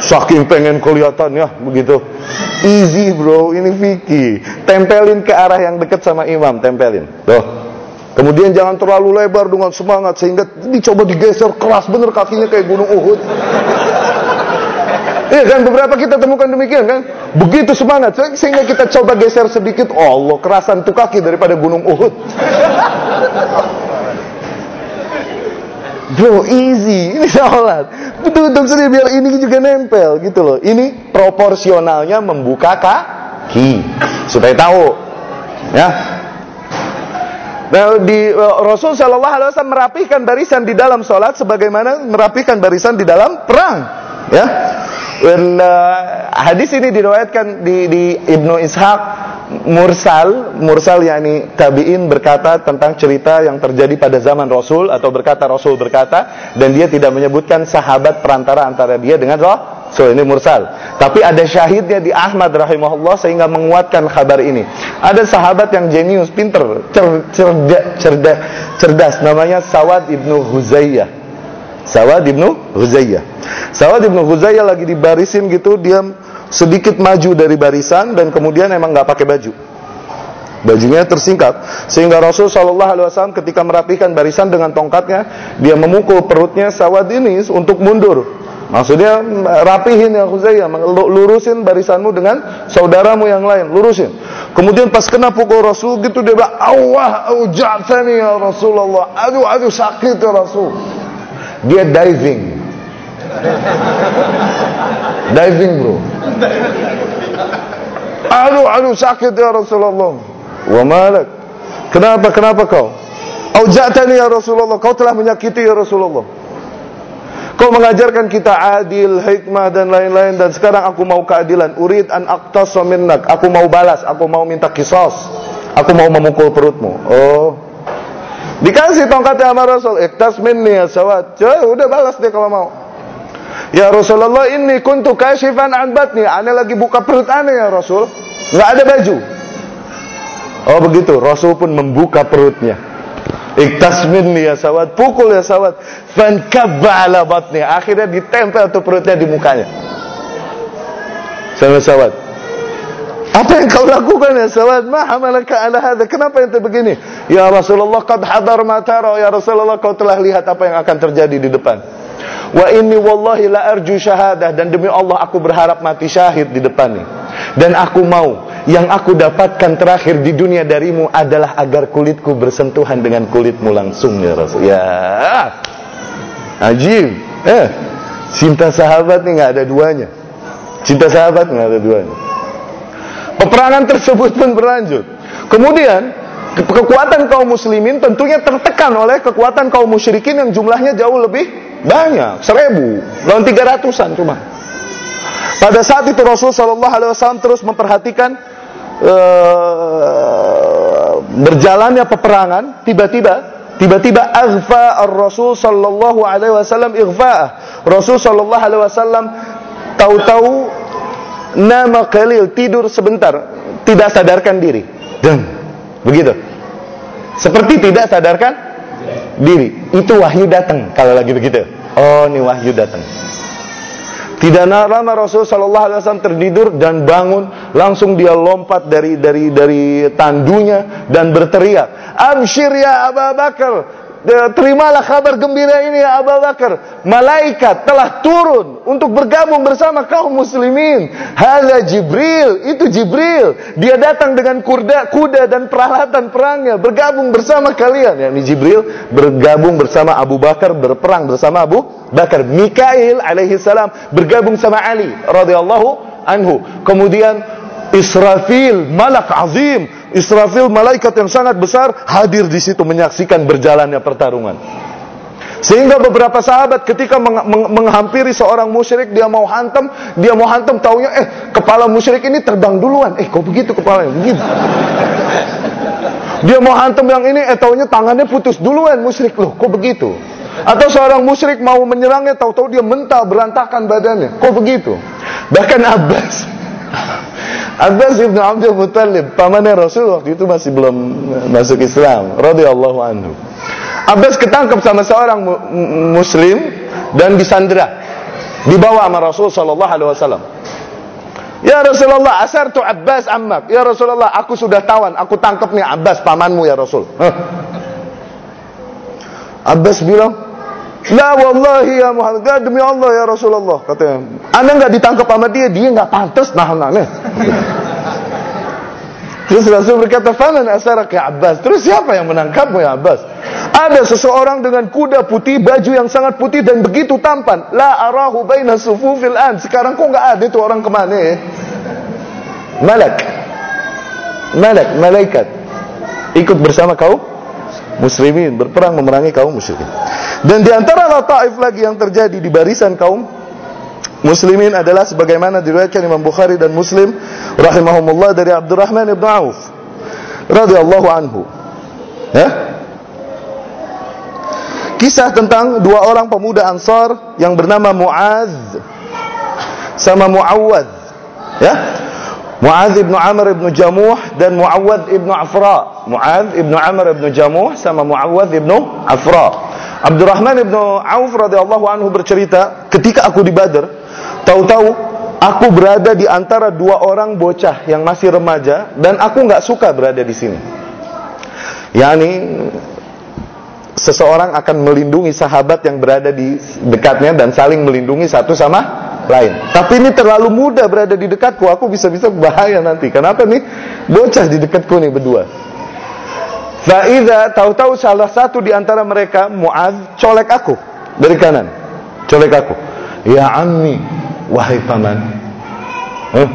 Saking pengen kelihatan ya begitu. Easy bro, ini Vicky. Tempelin ke arah yang dekat sama imam, tempelin. Tuh. Kemudian jangan terlalu lebar dengan semangat sehingga dicoba digeser keras bener kakinya kayak gunung Uhud. <laughs> Iya kan beberapa kita temukan demikian kan. Begitu semangat sehingga kita coba geser sedikit. Oh Allah kerasan tuh kaki daripada gunung Uhud. <laughs> Bro, easy. <laughs> Ini sholat. Tutup sendiri biar ini juga nempel gitu loh. Ini proporsionalnya membuka kaki. Supaya tahu. Ya. Nah, di uh, Rasul Shallallahu Alaihi Wasallam merapihkan barisan di dalam sholat sebagaimana merapihkan barisan di dalam perang. Ya. Dan uh, hadis ini diriwayatkan di, di Ibnu Ishaq mursal, mursal yakni tabi'in berkata tentang cerita yang terjadi pada zaman Rasul atau berkata Rasul berkata dan dia tidak menyebutkan sahabat perantara antara dia dengan Rasul ini mursal. Tapi ada syahidnya di Ahmad rahimahullah sehingga menguatkan kabar ini. Ada sahabat yang jenius, pinter, cer, cerda, cerda, cerdas namanya Sawad ibnu Huzayyah. Sawad ibnu Huzayyah. Sawad ibnu Huzayyah lagi dibarisin gitu, dia sedikit maju dari barisan dan kemudian emang nggak pakai baju. Bajunya tersingkap sehingga Rasul Shallallahu Alaihi Wasallam ketika merapikan barisan dengan tongkatnya dia memukul perutnya Sawad ini untuk mundur. Maksudnya rapihin ya Huzayyah, lurusin barisanmu dengan saudaramu yang lain, lurusin. Kemudian pas kena pukul Rasul gitu dia bilang, "Allah, auja'tani ya Rasulullah. Aduh, aduh sakit ya Rasul." Dia diving. <laughs> diving, Bro. Aduh, aduh sakit ya Rasulullah. Wa malak. Kenapa kenapa kau? Auja'tani ya Rasulullah, kau telah menyakiti ya Rasulullah. Kau mengajarkan kita adil, hikmah dan lain-lain dan sekarang aku mau keadilan. Urid an aqtasa minnak. Aku mau balas, aku mau minta kisos. Aku mau memukul perutmu. Oh. Dikasih tongkatnya sama Rasul, "Iktas minni ya sawat." Ya udah balas dia kalau mau. Ya Rasulullah, ini kuntu kashifan an batni. Ane lagi buka perut ane ya Rasul. Enggak ada baju. Oh begitu, Rasul pun membuka perutnya. Iktas minni ya sawat, pukul ya sawat. Fankabba ala batni. Akhirnya ditempel tuh perutnya di mukanya. Sama sawat. Apa yang kau lakukan ya sawat? Ma hamalaka ala hadha? Kenapa yang begini? Ya Rasulullah, qad hadar matara. Ya Rasulullah, kau telah lihat apa yang akan terjadi di depan. Wa inni wallahi la arju syahadah dan demi Allah aku berharap mati syahid di depan ini. Dan aku mau yang aku dapatkan terakhir di dunia darimu adalah agar kulitku bersentuhan dengan kulitmu langsung ya Rasul. Ya. Ajib. Eh, cinta sahabat nih nggak ada duanya. Cinta sahabat nggak ada duanya. Peperangan tersebut pun berlanjut. Kemudian kekuatan kaum muslimin tentunya tertekan oleh kekuatan kaum musyrikin yang jumlahnya jauh lebih banyak, seribu, lawan tiga ratusan cuma. Pada saat itu Rasul Shallallahu Alaihi Wasallam terus memperhatikan uh, berjalannya peperangan. Tiba-tiba, tiba-tiba ar Rasul Shallallahu Alaihi Wasallam. Rasul Shallallahu Alaihi Wasallam tahu-tahu nama Khalil tidur sebentar, tidak sadarkan diri. Dan begitu. Seperti tidak sadarkan diri. Itu wahyu datang kalau lagi begitu. Oh, ini wahyu datang. Tidak lama Rasul Shallallahu Alaihi Wasallam tertidur dan bangun, langsung dia lompat dari dari dari tandunya dan berteriak, Abshir ya Abu Bakar, terimalah kabar gembira ini ya Abu Bakar. Malaikat telah turun untuk bergabung bersama kaum muslimin. Hadza Jibril, itu Jibril. Dia datang dengan kuda, kuda dan peralatan perangnya bergabung bersama kalian. Ya, ini Jibril bergabung bersama Abu Bakar berperang bersama Abu Bakar Mikail alaihi salam bergabung sama Ali radhiyallahu anhu. Kemudian Israfil, malak azim, Israfil malaikat yang sangat besar hadir di situ menyaksikan berjalannya pertarungan. Sehingga beberapa sahabat ketika meng meng menghampiri seorang musyrik dia mau hantam, dia mau hantam taunya eh kepala musyrik ini terbang duluan. Eh kok begitu kepalanya? Begitu. Dia mau hantam yang ini eh taunya tangannya putus duluan musyrik loh. Kok begitu? Atau seorang musyrik mau menyerangnya tahu-tahu dia mental berantakan badannya. Kok begitu? Bahkan Abbas <laughs> Abbas ibn Abdul Muttalib pamannya Rasul waktu itu masih belum masuk Islam radhiyallahu anhu. Abbas ketangkep sama seorang muslim dan disandera. Dibawa sama Rasul sallallahu alaihi wasallam. Ya Rasulullah, asartu Abbas ammak. Ya Rasulullah, aku sudah tawan, aku tangkap nih Abbas pamanmu ya Rasul. Abbas bilang, La wallahi ya Muhammad, gak demi Allah ya Rasulullah katanya. Anda nggak ditangkap sama dia, dia nggak pantas nahan aneh. Terus Rasul berkata, "Faman asarak ya Abbas?" Terus siapa yang menangkapmu ya Abbas? Ada seseorang dengan kuda putih, baju yang sangat putih dan begitu tampan. La arahu baina sufufil an. Sekarang kok nggak ada itu orang ke mana ya? Malak. Malak, malaikat. Ikut bersama kau muslimin berperang memerangi kaum musyrikin. Dan di antara lataif lagi yang terjadi di barisan kaum muslimin adalah sebagaimana diriwayatkan Imam Bukhari dan Muslim rahimahumullah dari Abdurrahman ibn Auf radhiyallahu anhu. Ya? Kisah tentang dua orang pemuda Ansar yang bernama Muaz sama Muawad. Ya? Muaz ibn Amr ibn Jamuh dan Muawad ibn Afra. Muaz ibn Amr ibn Jamuh sama Muawad ibn Afra. Abdurrahman ibn Auf radhiyallahu anhu bercerita, ketika aku di Badr, tahu-tahu aku berada di antara dua orang bocah yang masih remaja dan aku nggak suka berada di sini. Yani seseorang akan melindungi sahabat yang berada di dekatnya dan saling melindungi satu sama lain. Tapi ini terlalu mudah berada di dekatku, aku bisa-bisa bahaya nanti. Kenapa nih? Bocah di dekatku nih berdua. Faiza tahu-tahu salah satu di antara mereka Muaz colek aku dari kanan. Colek aku. Ya ammi, wahai paman. Eh,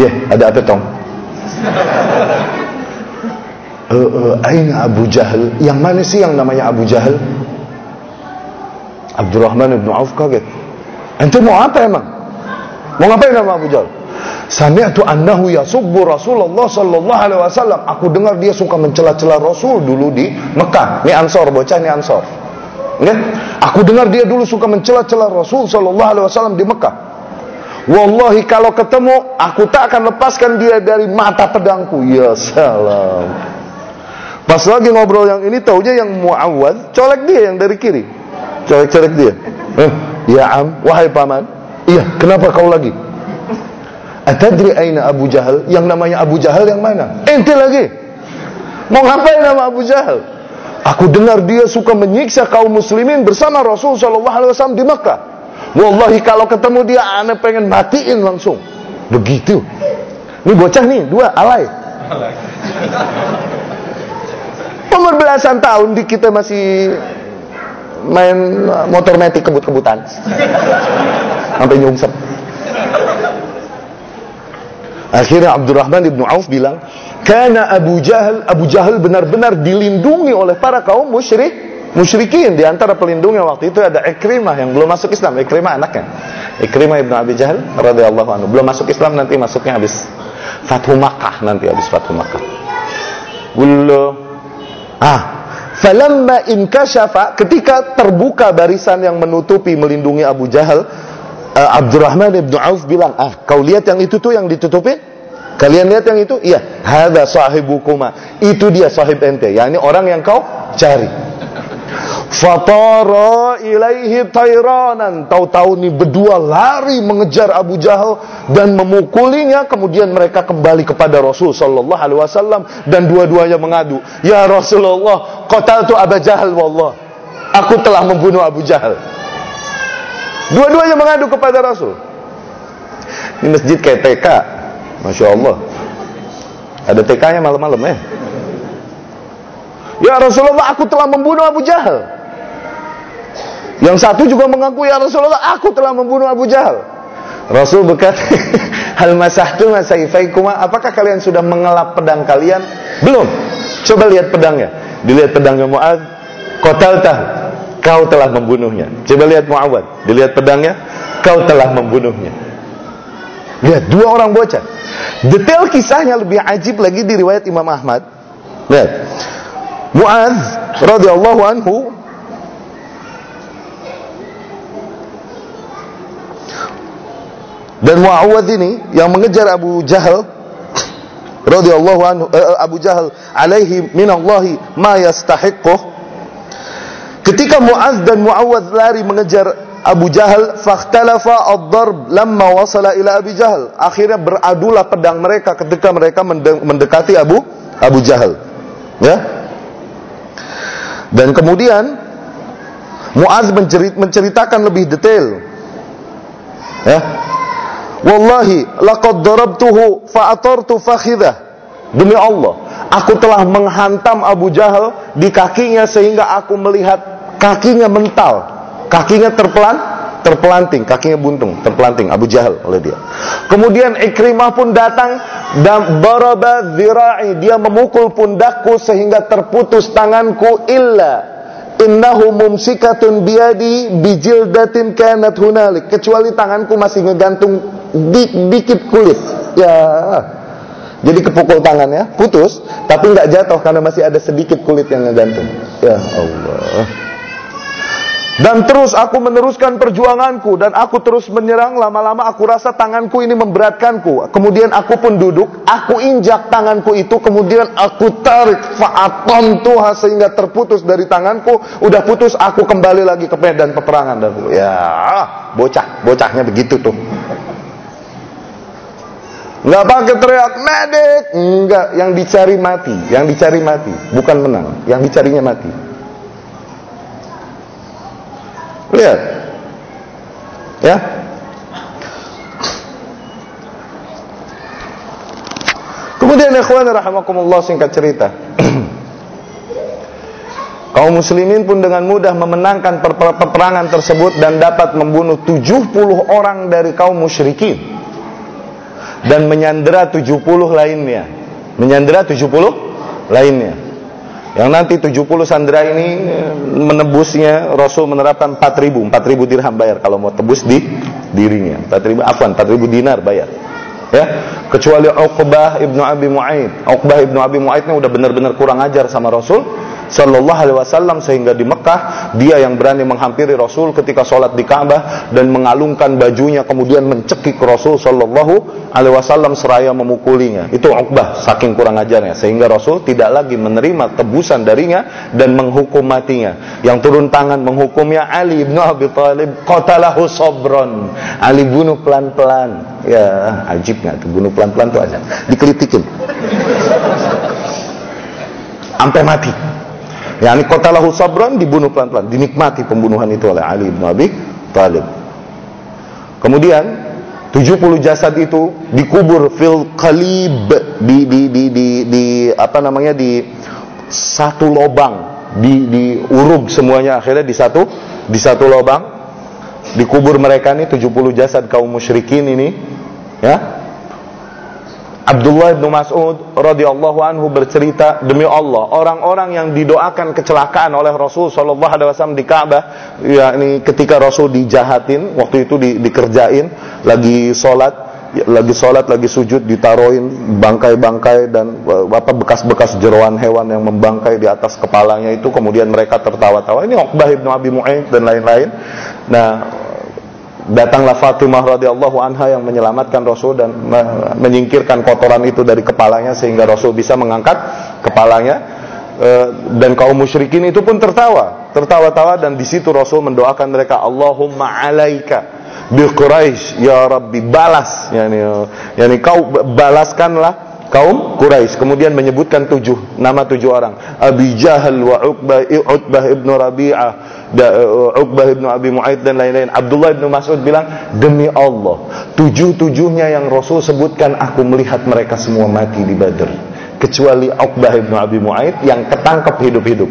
iya, ada apa tong? Uh, uh, aina Abu Jahal? Yang mana sih yang namanya Abu Jahal? Abdurrahman ibn Auf kaget. Ente mau apa emang? Mau ngapain sama Abu Jahal? Sami'tu annahu yasubbu Rasulullah sallallahu alaihi wasallam. Aku dengar dia suka mencela-cela Rasul dulu di Mekah. Ini Ansor, bocah ini Ansor. Ya? Aku dengar dia dulu suka mencela-cela Rasul sallallahu alaihi wasallam di Mekah. Wallahi kalau ketemu aku tak akan lepaskan dia dari mata pedangku. Ya salam. Pas lagi ngobrol yang ini taunya yang Muawad colek dia yang dari kiri. Colek-colek dia. Eh, ya am, wahai paman. Iya, kenapa kau lagi? Atadri aina Abu Jahal? Yang namanya Abu Jahal yang mana? Ente lagi. Mau ngapain nama Abu Jahal? Aku dengar dia suka menyiksa kaum muslimin bersama Rasul sallallahu alaihi wasallam di Makkah. Wallahi kalau ketemu dia ana pengen matiin langsung. Begitu. Ini bocah nih, dua alay. Umur belasan tahun di kita masih main motor metik kebut-kebutan. Sampai nyungsep. Akhirnya Abdurrahman ibnu Auf bilang, karena Abu Jahal, Abu Jahal benar-benar dilindungi oleh para kaum musyrik, musyrikin. Di antara pelindungnya waktu itu ada Ikrimah yang belum masuk Islam. Ikrimah anaknya. Ikrimah ibnu Abi Jahal radhiyallahu anhu. Belum masuk Islam nanti masuknya habis Fathu Makkah nanti habis Fathu Makkah. Ah, falamma inkashafa ketika terbuka barisan yang menutupi melindungi Abu Jahal, uh, Abdurrahman ibnu Auf bilang, ah kau lihat yang itu tuh yang ditutupin? Kalian lihat yang itu? Iya, hada sahibukuma. Itu dia sahib ente, yakni orang yang kau cari. Fatara ilaihi tairanan. Tahu-tahu nih berdua lari mengejar Abu Jahal dan memukulinya. Kemudian mereka kembali kepada Rasul sallallahu alaihi wasallam dan dua-duanya mengadu, "Ya Rasulullah, qataltu Abu Jahal wallah." Aku telah membunuh Abu Jahal. Dua-duanya mengadu kepada Rasul. Ini masjid kayak TK. Masya Allah. Ada TK-nya malam-malam ya. Ya Rasulullah, aku telah membunuh Abu Jahal. Yang satu juga mengaku, ya Rasulullah, aku telah membunuh Abu Jahal. Rasul berkata, <laughs> hal masahtu masaifaikuma, apakah kalian sudah mengelap pedang kalian? Belum. Coba lihat pedangnya. Dilihat pedangnya Mu'ad, kotal tahu kau telah membunuhnya. Coba lihat Muawad, dilihat pedangnya, kau telah membunuhnya. Lihat dua orang bocah. Detail kisahnya lebih ajib lagi di riwayat Imam Ahmad. Lihat. Muaz radhiyallahu anhu dan Muawad ini yang mengejar Abu Jahal radhiyallahu anhu uh, Abu Jahal alaihi minallahi ma yastahiquh Ketika Muaz dan Muawad lari mengejar Abu Jahal, fakhtalafa ad-darb lamma wasala ila Abi Jahal. Akhirnya beradulah pedang mereka ketika mereka mendekati Abu Abu Jahal. Ya. Dan kemudian Muaz mencerit, menceritakan lebih detail. Ya. Wallahi laqad darabtuhu fa atartu fakhidah. Demi Allah, aku telah menghantam Abu Jahal di kakinya sehingga aku melihat kakinya mental, kakinya terpelan, terpelanting, kakinya buntung, terpelanting Abu Jahal oleh dia. Kemudian Ikrimah pun datang dan baraba dia memukul pundakku sehingga terputus tanganku illa innahu mumsikatun biadi bijildatin kanat hunalik. Kecuali tanganku masih ngegantung di, dikit kulit. Ya. Jadi kepukul tangannya putus tapi nggak jatuh karena masih ada sedikit kulit yang ngegantung. Ya Allah Dan terus aku meneruskan perjuanganku dan aku terus menyerang lama-lama aku rasa tanganku ini memberatkanku. Kemudian aku pun duduk, aku injak tanganku itu kemudian aku tarik fa'aton tuha sehingga terputus dari tanganku, udah putus aku kembali lagi ke medan peperangan dan ya bocah, bocahnya begitu tuh. Nggak pakai teriak medik, enggak, yang dicari mati, yang dicari mati, bukan menang, yang dicarinya mati. Lihat. Ya. Kemudian ikhwan rahimakumullah singkat cerita. <clears throat> Kaum muslimin pun dengan mudah memenangkan peperangan tersebut dan dapat membunuh 70 orang dari kaum musyrikin dan menyandera 70 lainnya. Menyandera 70 lainnya. Yang nanti 70 sandera ini eh, menebusnya Rasul menerapkan 4000, 4000 dirham bayar kalau mau tebus di dirinya. 4000 afwan, 4000 dinar bayar. Ya, kecuali Uqbah ibnu Abi Muaid. Uqbah ibnu Abi Muaid ini udah benar-benar kurang ajar sama Rasul Sallallahu Alaihi Wasallam sehingga di Mekah dia yang berani menghampiri Rasul ketika sholat di Ka'bah dan mengalungkan bajunya kemudian mencekik Rasul Sallallahu Alaihi Wasallam seraya memukulinya. Itu Uqbah saking kurang ajarnya. Sehingga Rasul tidak lagi menerima tebusan darinya dan menghukum matinya. Yang turun tangan menghukumnya Ali ibnu Abi Thalib qatalahu sabron Ali bunuh pelan-pelan. Ya ajib nggak tuh? Bunuh pelan-pelan tuh aja. Dikelitikin. Sampai mati Yani lahu sabran dibunuh pelan-pelan, dinikmati pembunuhan itu oleh Ali bin Abi Thalib. Kemudian 70 jasad itu dikubur fil qalib di di di di, di apa namanya di satu lobang di urub semuanya akhirnya di satu di satu lobang dikubur mereka nih 70 jasad kaum musyrikin ini ya Abdullah bin Mas'ud radhiyallahu anhu bercerita demi Allah orang-orang yang didoakan kecelakaan oleh Rasul sallallahu alaihi wasallam di Ka'bah yakni ketika Rasul dijahatin waktu itu di, dikerjain lagi sholat lagi sholat lagi sujud ditaruhin bangkai-bangkai dan apa bekas-bekas jeroan hewan yang membangkai di atas kepalanya itu kemudian mereka tertawa-tawa. Ini Uqbah bin Abi Mu'ayyid dan lain-lain. Nah datanglah Fatimah radhiyallahu anha yang menyelamatkan Rasul dan menyingkirkan kotoran itu dari kepalanya sehingga Rasul bisa mengangkat kepalanya. E, dan kaum musyrikin itu pun tertawa tertawa-tawa dan di situ Rasul mendoakan mereka Allahumma alaika bi Quraisy ya Rabbi balas. Yani yani kau balaskanlah kaum Quraisy kemudian menyebutkan tujuh nama tujuh orang. Abi Jahal wa Uqbah Utbah ibnu Rabi'ah Uqbah ibnu Abi Mu'aid dan lain-lain Abdullah ibnu Mas'ud bilang demi Allah tujuh-tujuhnya yang Rasul sebutkan aku melihat mereka semua mati di Badr kecuali Uqbah ibnu Abi Mu'aid yang ketangkep hidup-hidup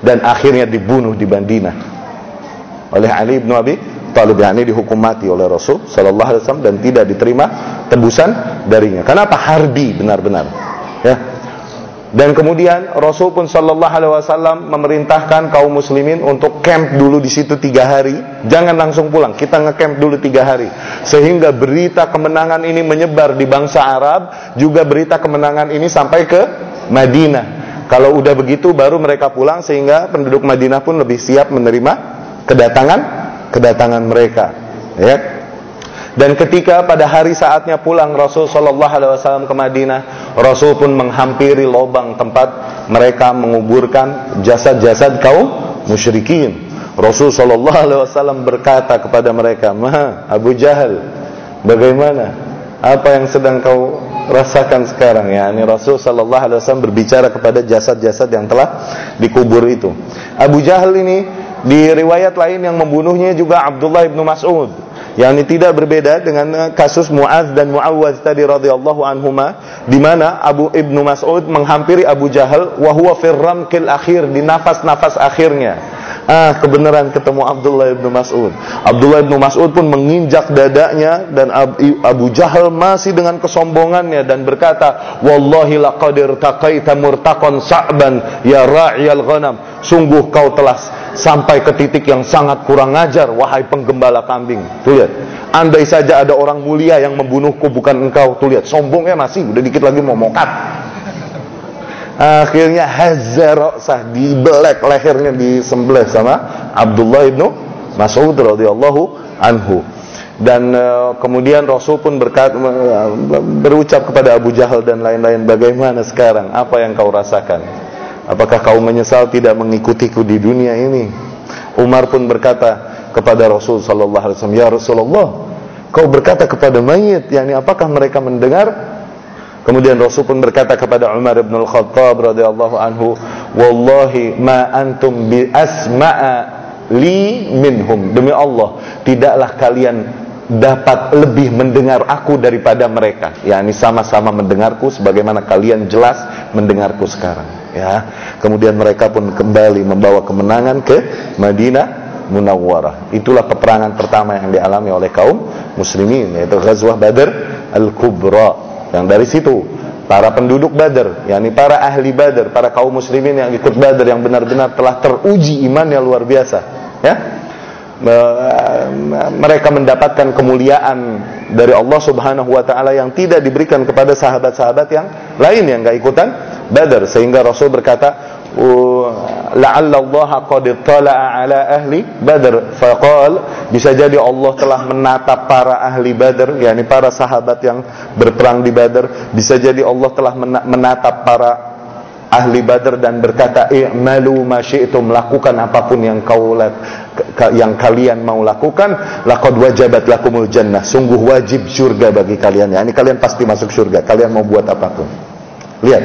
dan akhirnya dibunuh di Bandina oleh Ali ibnu Abi Talib ini dihukum mati oleh Rasul Sallallahu Alaihi Wasallam dan tidak diterima tebusan darinya. Kenapa harbi benar-benar? Ya. Dan kemudian Rasul pun Sallallahu Alaihi Wasallam memerintahkan kaum muslimin untuk camp dulu di situ tiga hari. Jangan langsung pulang. Kita ngecamp dulu tiga hari. Sehingga berita kemenangan ini menyebar di bangsa Arab. Juga berita kemenangan ini sampai ke Madinah. Kalau udah begitu baru mereka pulang sehingga penduduk Madinah pun lebih siap menerima kedatangan kedatangan mereka ya dan ketika pada hari saatnya pulang Rasul Shallallahu Alaihi Wasallam ke Madinah, Rasul pun menghampiri lubang tempat mereka menguburkan jasad-jasad kaum musyrikin. Rasul Shallallahu Alaihi Wasallam berkata kepada mereka, Maha Abu Jahal, bagaimana? Apa yang sedang kau rasakan sekarang? Ya, ini Rasul Shallallahu Alaihi Wasallam berbicara kepada jasad-jasad yang telah dikubur itu. Abu Jahal ini di riwayat lain yang membunuhnya juga Abdullah ibnu Mas'ud. Yang ini tidak berbeda dengan kasus Muaz dan Muawaz tadi radhiyallahu anhuma di mana Abu Ibnu Mas'ud menghampiri Abu Jahal wa huwa firramkil akhir di nafas-nafas akhirnya. Ah, kebenaran ketemu Abdullah ibnu Mas'ud. Abdullah ibnu Mas'ud pun menginjak dadanya dan Abu Jahal masih dengan kesombongannya dan berkata, "Wallahi laqad irtaqaita murtaqan sa'ban ya ra'iyal ghanam." Sungguh kau telah sampai ke titik yang sangat kurang ajar wahai penggembala kambing. Tuh lihat. Andai saja ada orang mulia yang membunuhku bukan engkau. Tuh lihat, sombongnya masih udah dikit lagi mau mokat. Akhirnya Hazza sah dibelek lehernya disembelih sama Abdullah ibnu Mas'ud radhiyallahu anhu. Dan uh, kemudian Rasul pun berkat, uh, berucap kepada Abu Jahal dan lain-lain, bagaimana sekarang? Apa yang kau rasakan? Apakah kau menyesal tidak mengikutiku di dunia ini? Umar pun berkata kepada Rasul sallallahu alaihi wasallam, "Ya Rasulullah, kau berkata kepada mayit, yakni apakah mereka mendengar?" Kemudian Rasul pun berkata kepada Umar bin Al-Khattab radhiyallahu anhu, "Wallahi ma antum bi asma'a li minhum." Demi Allah, tidaklah kalian dapat lebih mendengar aku daripada mereka. Ya, ini sama-sama mendengarku sebagaimana kalian jelas mendengarku sekarang. Ya, kemudian mereka pun kembali membawa kemenangan ke Madinah Munawwarah. Itulah peperangan pertama yang dialami oleh kaum muslimin yaitu Ghazwah Badr Al-Kubra. Yang dari situ para penduduk Badar, yakni para ahli Badar, para kaum muslimin yang ikut Badar yang benar-benar telah teruji imannya luar biasa, ya mereka mendapatkan kemuliaan dari Allah Subhanahu wa taala yang tidak diberikan kepada sahabat-sahabat yang lain yang enggak ikutan Badar sehingga Rasul berkata la'alla Allah qad tala'a ala ahli Badar faqal bisa jadi Allah telah menatap para ahli Badar yakni para sahabat yang berperang di Badar bisa jadi Allah telah menatap para ahli Badar dan berkata i'malu ma syi'tum lakukan apa pun yang kau yang kalian mau lakukan laqad wajabat lakumul jannah. Sungguh wajib surga bagi kalian. Ya ini kalian pasti masuk surga kalian mau buat apa pun. Lihat.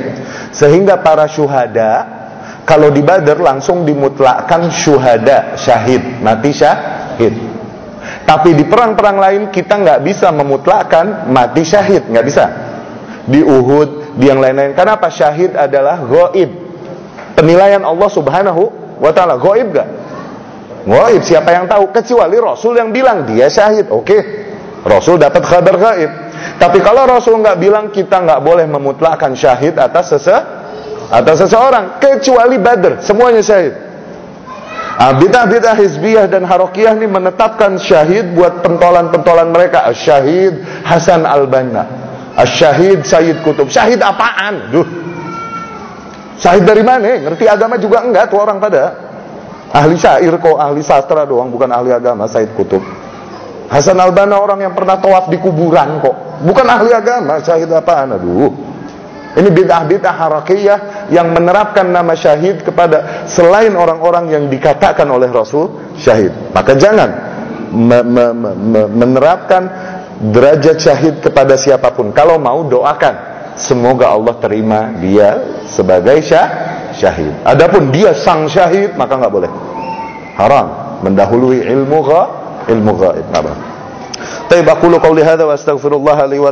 Sehingga para syuhada kalau di Badar langsung dimutlakkan syuhada syahid. Mati syahid. Tapi di perang-perang lain kita nggak bisa memutlakkan mati syahid. Nggak bisa. Di Uhud di yang lain-lain. Karena apa? Syahid adalah goib. Penilaian Allah Subhanahu wa taala goib gak? Goib siapa yang tahu? Kecuali Rasul yang bilang dia syahid. Oke, Rasul dapat kabar gaib. Tapi kalau Rasul nggak bilang kita nggak boleh memutlakkan syahid atas sese atas seseorang kecuali Badr semuanya syahid. Ah, bidah-bidah hizbiyah dan harokiyah ini menetapkan syahid buat pentolan-pentolan mereka. Syahid Hasan al-Banna. Asyahid Sayyid Kutub. Syahid apaan? Duh. Syahid dari mana? Ngerti agama juga enggak tuh orang pada. Ahli syair kok, ahli sastra doang, bukan ahli agama Sayyid Kutub. Hasan Albana orang yang pernah tawaf di kuburan kok. Bukan ahli agama, syahid apaan? Aduh. Ini bid'ah-bid'ah harakiyah yang menerapkan nama syahid kepada selain orang-orang yang dikatakan oleh Rasul syahid. Maka jangan me me me menerapkan derajat syahid kepada siapa pun. Kalau mau doakan. Semoga Allah terima dia sebagai syah, syahid. Adapun dia sang syahid maka nggak boleh. Haram mendahului ilmu gha, ilmu gaib. Taib aqulu qawli hadza wa astaghfirullah li wa.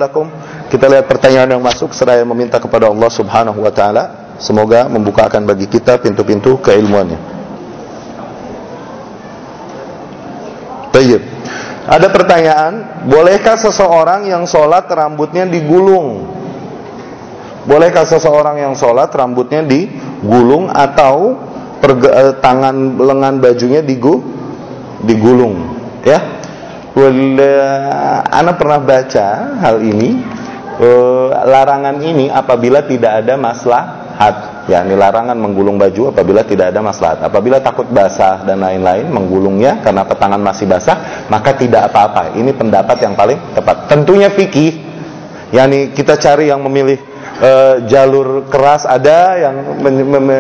Kita lihat pertanyaan yang masuk seraya meminta kepada Allah Subhanahu wa taala semoga membukakan bagi kita pintu-pintu keilmuannya. Tayyib. Ada pertanyaan, bolehkah seseorang yang sholat rambutnya digulung? Bolehkah seseorang yang sholat rambutnya digulung atau eh, tangan lengan bajunya digu, digulung? Ya, uh, Anda pernah baca hal ini. Uh, larangan ini apabila tidak ada ya ini larangan menggulung baju apabila tidak ada maslahat. Apabila takut basah dan lain-lain menggulungnya karena petangan masih basah maka tidak apa-apa. Ini pendapat yang paling tepat. Tentunya fikih. Yakni kita cari yang memilih e, jalur keras ada yang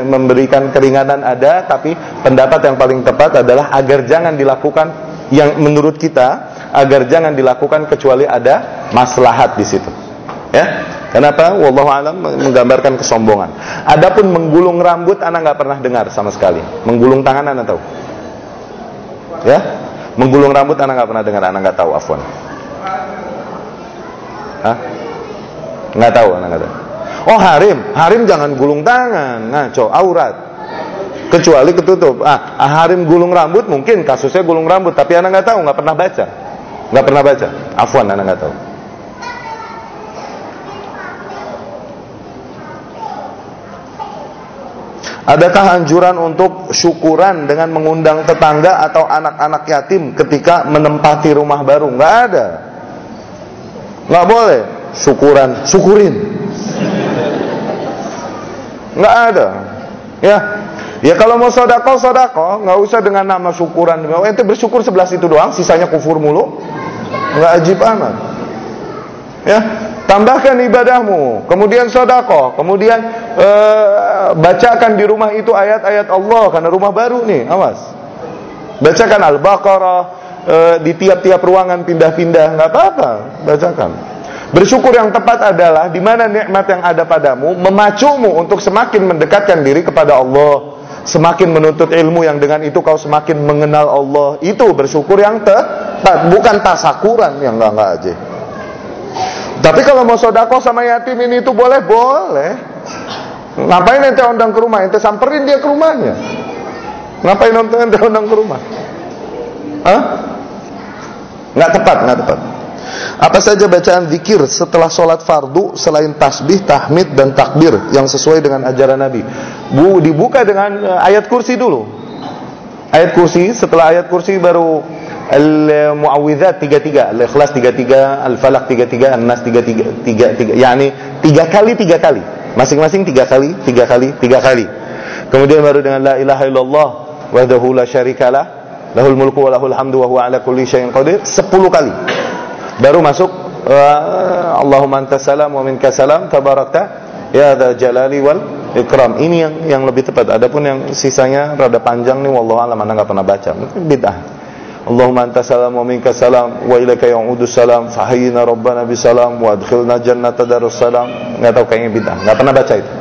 memberikan keringanan ada tapi pendapat yang paling tepat adalah agar jangan dilakukan yang menurut kita agar jangan dilakukan kecuali ada maslahat di situ ya Kenapa? Wallahu alam menggambarkan kesombongan. Adapun menggulung rambut anak nggak pernah dengar sama sekali. Menggulung tangan anak tahu? Ya? Menggulung rambut anak nggak pernah dengar, anak nggak tahu afwan. Hah? Nggak tahu anak nggak tahu. Oh harim, harim jangan gulung tangan, ngaco, aurat. Kecuali ketutup. Ah, harim gulung rambut mungkin kasusnya gulung rambut, tapi anak nggak tahu, nggak pernah baca, nggak pernah baca. Afwan anak nggak tahu. Adakah anjuran untuk syukuran dengan mengundang tetangga atau anak-anak yatim ketika menempati rumah baru? Nggak ada. Nggak boleh. Syukuran, syukurin. nggak ada. Ya, ya kalau mau sodako sodako, nggak usah dengan nama syukuran. Oh, ente bersyukur sebelas itu doang, sisanya kufur mulu, nggak ajib amat. Ya, tambahkan ibadahmu, kemudian sodako, kemudian uh, bacakan di rumah itu ayat-ayat Allah karena rumah baru nih, awas. Bacakan Al-Baqarah uh, di tiap-tiap ruangan pindah-pindah, nggak apa-apa, bacakan. Bersyukur yang tepat adalah di mana nikmat yang ada padamu memacumu untuk semakin mendekatkan diri kepada Allah, semakin menuntut ilmu yang dengan itu kau semakin mengenal Allah. Itu bersyukur yang tepat, bukan tasakuran yang enggak enggak aja. Tapi kalau mau sodako sama yatim ini itu boleh, boleh. Ngapain ente undang ke rumah? Ente samperin dia ke rumahnya. Ngapain ente undang ke rumah? Hah? Nggak tepat, nggak tepat. Apa saja bacaan zikir setelah sholat fardu selain tasbih, tahmid dan takbir yang sesuai dengan ajaran Nabi? Bu, dibuka dengan uh, ayat kursi dulu. Ayat kursi, setelah ayat kursi baru Al-Mu'awwidzat 33, Al-Ikhlas 33, Al-Falaq 33, An-Nas 33, 33, yakni tiga kali tiga kali. Masing-masing tiga kali, tiga kali, tiga kali. Kemudian baru dengan La ilaha illallah wahdahu la syarikalah lahul mulku wa lahul hamdu wa huwa ala kulli syai'in qadir 10 kali. Baru masuk Allahumma antas salam wa minka salam tabarakta ya dza jalali wal ikram. Ini yang yang lebih tepat. Adapun yang sisanya rada panjang nih wallahu alam mana enggak pernah baca. Bid'ah. Wa minka salam wa ilaika ya'udu salam fahayyina rabbana bisalam wa adkhilna jannata darus salam. Enggak tahu kayaknya bid'ah. Enggak pernah baca itu.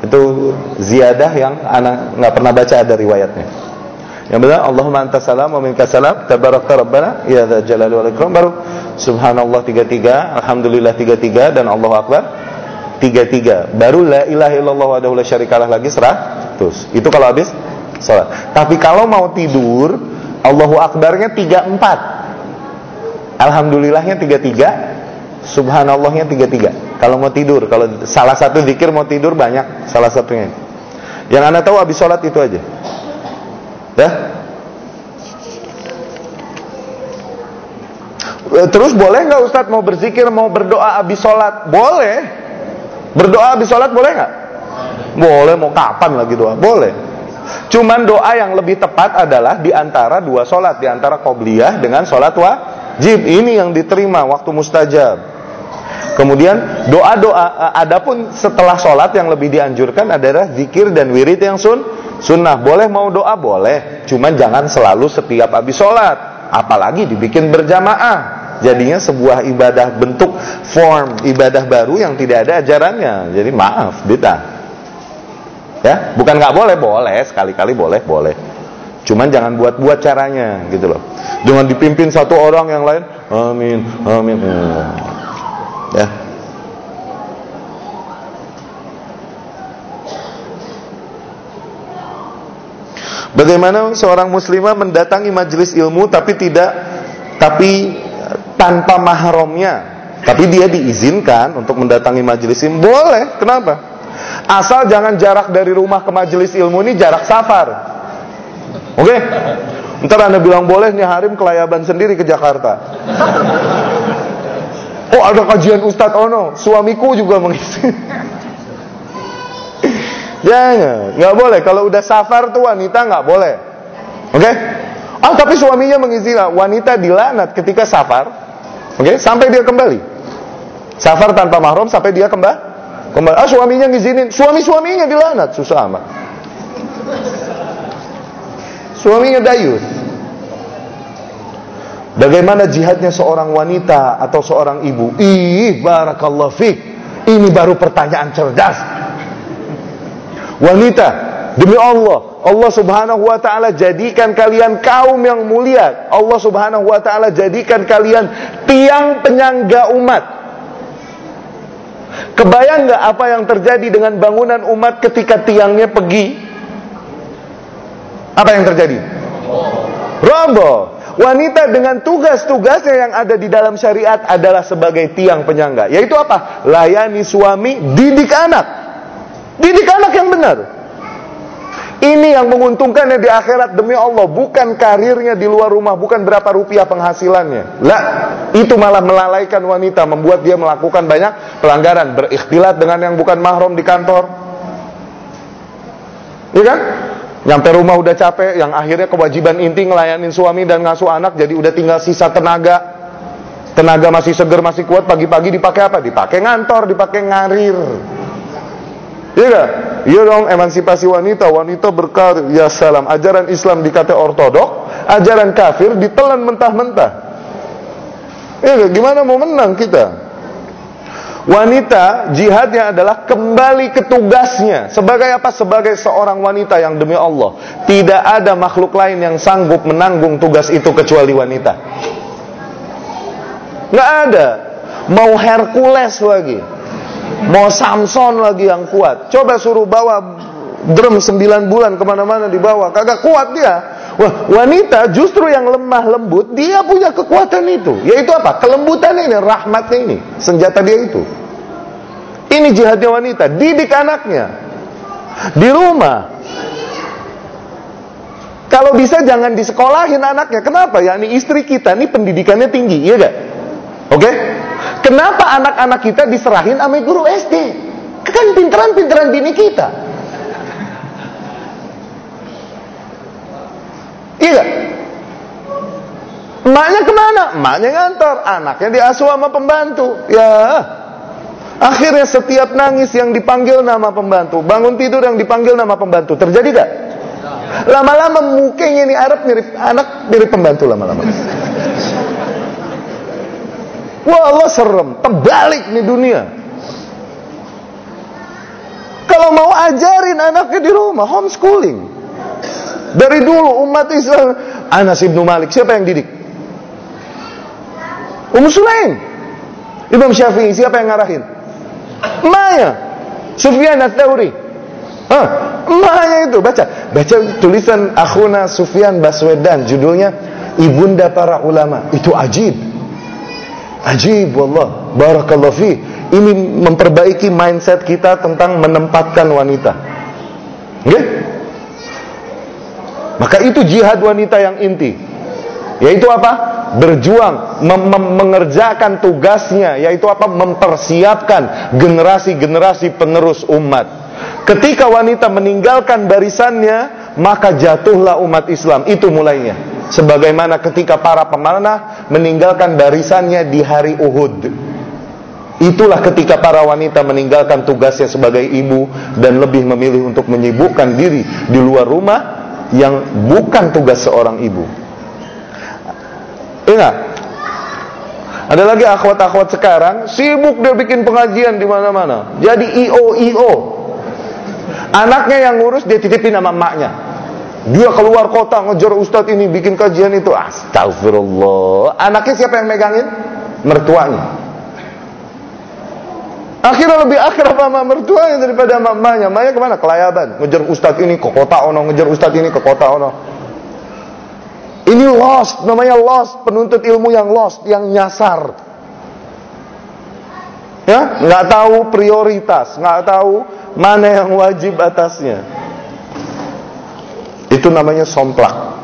Itu ziyadah yang anak enggak pernah baca ada riwayatnya. Yang benar Allahumma anta salam wa minka salam tabarakta rabbana ya dzal jalali wal ikram baru subhanallah 33 alhamdulillah 33 dan Allahu akbar 33 baru la ilaha illallah wahdahu la syarikalah lagi 100 itu kalau habis salat tapi kalau mau tidur Allahu akbarnya 34 alhamdulillahnya 33 subhanallahnya 33 kalau mau tidur kalau salah satu zikir mau tidur banyak salah satunya yang anda tahu habis sholat itu aja Ya. Terus boleh nggak Ustadz mau berzikir, mau berdoa habis sholat? Boleh. Berdoa habis sholat boleh nggak? Boleh. Mau kapan lagi doa? Boleh. Cuman doa yang lebih tepat adalah di antara dua sholat, di antara qobliyah dengan sholat wajib. Ini yang diterima waktu mustajab. Kemudian doa-doa, adapun setelah sholat yang lebih dianjurkan adalah zikir dan wirid yang sun, sunnah. Boleh mau doa boleh, cuman jangan selalu setiap habis sholat, apalagi dibikin berjamaah. Jadinya sebuah ibadah bentuk form ibadah baru yang tidak ada ajarannya. Jadi maaf, beda. Ya, bukan nggak boleh, boleh sekali-kali boleh, boleh. Cuman jangan buat-buat caranya gitu loh. Dengan dipimpin satu orang yang lain, amin, amin. Ya. Bagaimana seorang muslimah mendatangi majelis ilmu tapi tidak tapi tanpa mahramnya. Tapi dia diizinkan untuk mendatangi majelis ilmu. Boleh, kenapa? Asal jangan jarak dari rumah ke majelis ilmu ini jarak safar. Oke? Okay? Ntar Anda bilang boleh nih Harim kelayaban sendiri ke Jakarta. Oh ada kajian Ustadz Ono, suamiku juga mengisi. <laughs> Jangan, nggak boleh. Kalau udah safar tuh wanita nggak boleh. Oke? Okay? Ah tapi suaminya mengisi wanita dilaknat ketika safar. Oke? Okay? Sampai dia kembali. Safar tanpa mahram sampai dia kembali. Kembali. Ah suaminya ngizinin, suami-suaminya dilaknat, susah amat. Suaminya dayus. Bagaimana jihadnya seorang wanita atau seorang ibu? Ih, barakallahu fik. Ini baru pertanyaan cerdas. Wanita, demi Allah, Allah Subhanahu wa taala jadikan kalian kaum yang mulia. Allah Subhanahu wa taala jadikan kalian tiang penyangga umat. Kebayang nggak apa yang terjadi dengan bangunan umat ketika tiangnya pergi? Apa yang terjadi? Roboh. Wanita dengan tugas-tugasnya yang ada di dalam syariat adalah sebagai tiang penyangga. Yaitu apa? Layani suami, didik anak. Didik anak yang benar. Ini yang menguntungkannya di akhirat demi Allah, bukan karirnya di luar rumah, bukan berapa rupiah penghasilannya. Lah, itu malah melalaikan wanita, membuat dia melakukan banyak pelanggaran, berikhtilat dengan yang bukan mahram di kantor, Iya kan? Nyampe rumah udah capek, yang akhirnya kewajiban inti ngelayanin suami dan ngasuh anak, jadi udah tinggal sisa tenaga. Tenaga masih seger, masih kuat, pagi-pagi dipakai apa? Dipakai ngantor, dipakai ngarir. Iya gak? Iya dong, emansipasi wanita, wanita berkarir. Ya salam, ajaran Islam dikata ortodok, ajaran kafir ditelan mentah-mentah. Iya gak? Gimana mau menang kita? Wanita jihadnya adalah kembali ke tugasnya Sebagai apa? Sebagai seorang wanita yang demi Allah Tidak ada makhluk lain yang sanggup menanggung tugas itu kecuali wanita Nggak ada Mau Hercules lagi Mau Samson lagi yang kuat Coba suruh bawa drum 9 bulan ke mana-mana dibawa Kagak kuat dia Wah, wanita justru yang lemah lembut, dia punya kekuatan itu. Yaitu apa? Kelembutan ini, rahmatnya ini. Senjata dia itu. Ini jihadnya wanita. Didik anaknya. Di rumah. Kalau bisa jangan disekolahin anaknya. Kenapa? Ya ini istri kita ini pendidikannya tinggi, iya gak? Oke? Okay? Kenapa anak-anak kita diserahin sama guru SD? Kan pinteran-pinteran bini kita. Iya gak? Emaknya ke mana? Emaknya ngantor, anaknya diasuh sama pembantu. Ya, akhirnya setiap nangis yang dipanggil nama pembantu, bangun tidur yang dipanggil nama pembantu. Terjadi gak? Lama-lama mukanya ini Arab mirip anak mirip pembantu lama-lama. Wah Allah serem, terbalik nih dunia. Kalau mau ajarin anaknya di rumah, homeschooling. Dari dulu umat Islam Anas ibnu Malik siapa yang didik? Ummu Sulaim Imam Syafi'i siapa yang ngarahin? Maya Sufyan Ats-Tsauri Hah, Maya itu baca baca tulisan akhuna Sufyan Baswedan judulnya Ibunda para ulama itu ajib ajib wallah barakallahu fi ini memperbaiki mindset kita tentang menempatkan wanita okay? Maka itu jihad wanita yang inti. Yaitu apa? Berjuang mengerjakan tugasnya yaitu apa? Mempersiapkan generasi-generasi penerus umat. Ketika wanita meninggalkan barisannya, maka jatuhlah umat Islam. Itu mulainya. Sebagaimana ketika para pemanah meninggalkan barisannya di hari Uhud. Itulah ketika para wanita meninggalkan tugasnya sebagai ibu dan lebih memilih untuk menyibukkan diri di luar rumah yang bukan tugas seorang ibu. Ingat, ada lagi akhwat-akhwat sekarang sibuk dia bikin pengajian di mana-mana. Jadi IO IO. Anaknya yang ngurus dia titipin sama emaknya. Dia keluar kota ngejar ustadz ini bikin kajian itu. Astagfirullah. Anaknya siapa yang megangin? Mertuanya. Akhirnya lebih akrab sama mertuanya daripada mamanya. Mamanya ke mana? Kelayaban. Ngejar ustadz ini ke kota ono, ngejar ustadz ini ke kota ono. Ini lost, namanya lost, penuntut ilmu yang lost, yang nyasar. Ya, nggak tahu prioritas, nggak tahu mana yang wajib atasnya. Itu namanya somplak.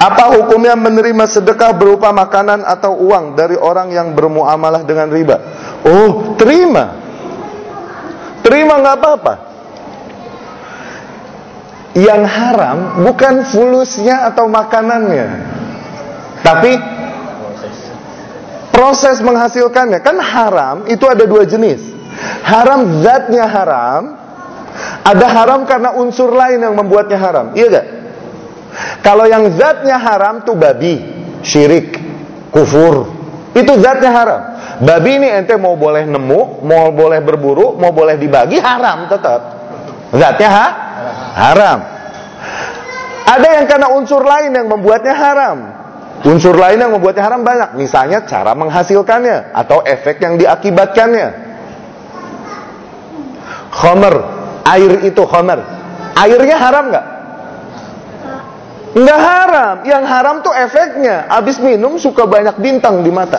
Apa hukumnya menerima sedekah berupa makanan atau uang dari orang yang bermuamalah dengan riba? Oh, terima. Terima nggak apa-apa. Yang haram bukan fulusnya atau makanannya. Tapi proses menghasilkannya. Kan haram itu ada dua jenis. Haram zatnya haram, ada haram karena unsur lain yang membuatnya haram. Iya gak? Kalau yang zatnya haram tuh babi, syirik, kufur. Itu zatnya haram. Babi ini ente mau boleh nemu, mau boleh berburu, mau boleh dibagi haram tetap. Zatnya ha? haram. Ada yang karena unsur lain yang membuatnya haram. Unsur lain yang membuatnya haram banyak. Misalnya cara menghasilkannya atau efek yang diakibatkannya. Khomer, air itu khomer. Airnya haram nggak? Enggak haram. Yang haram tuh efeknya. Habis minum suka banyak bintang di mata.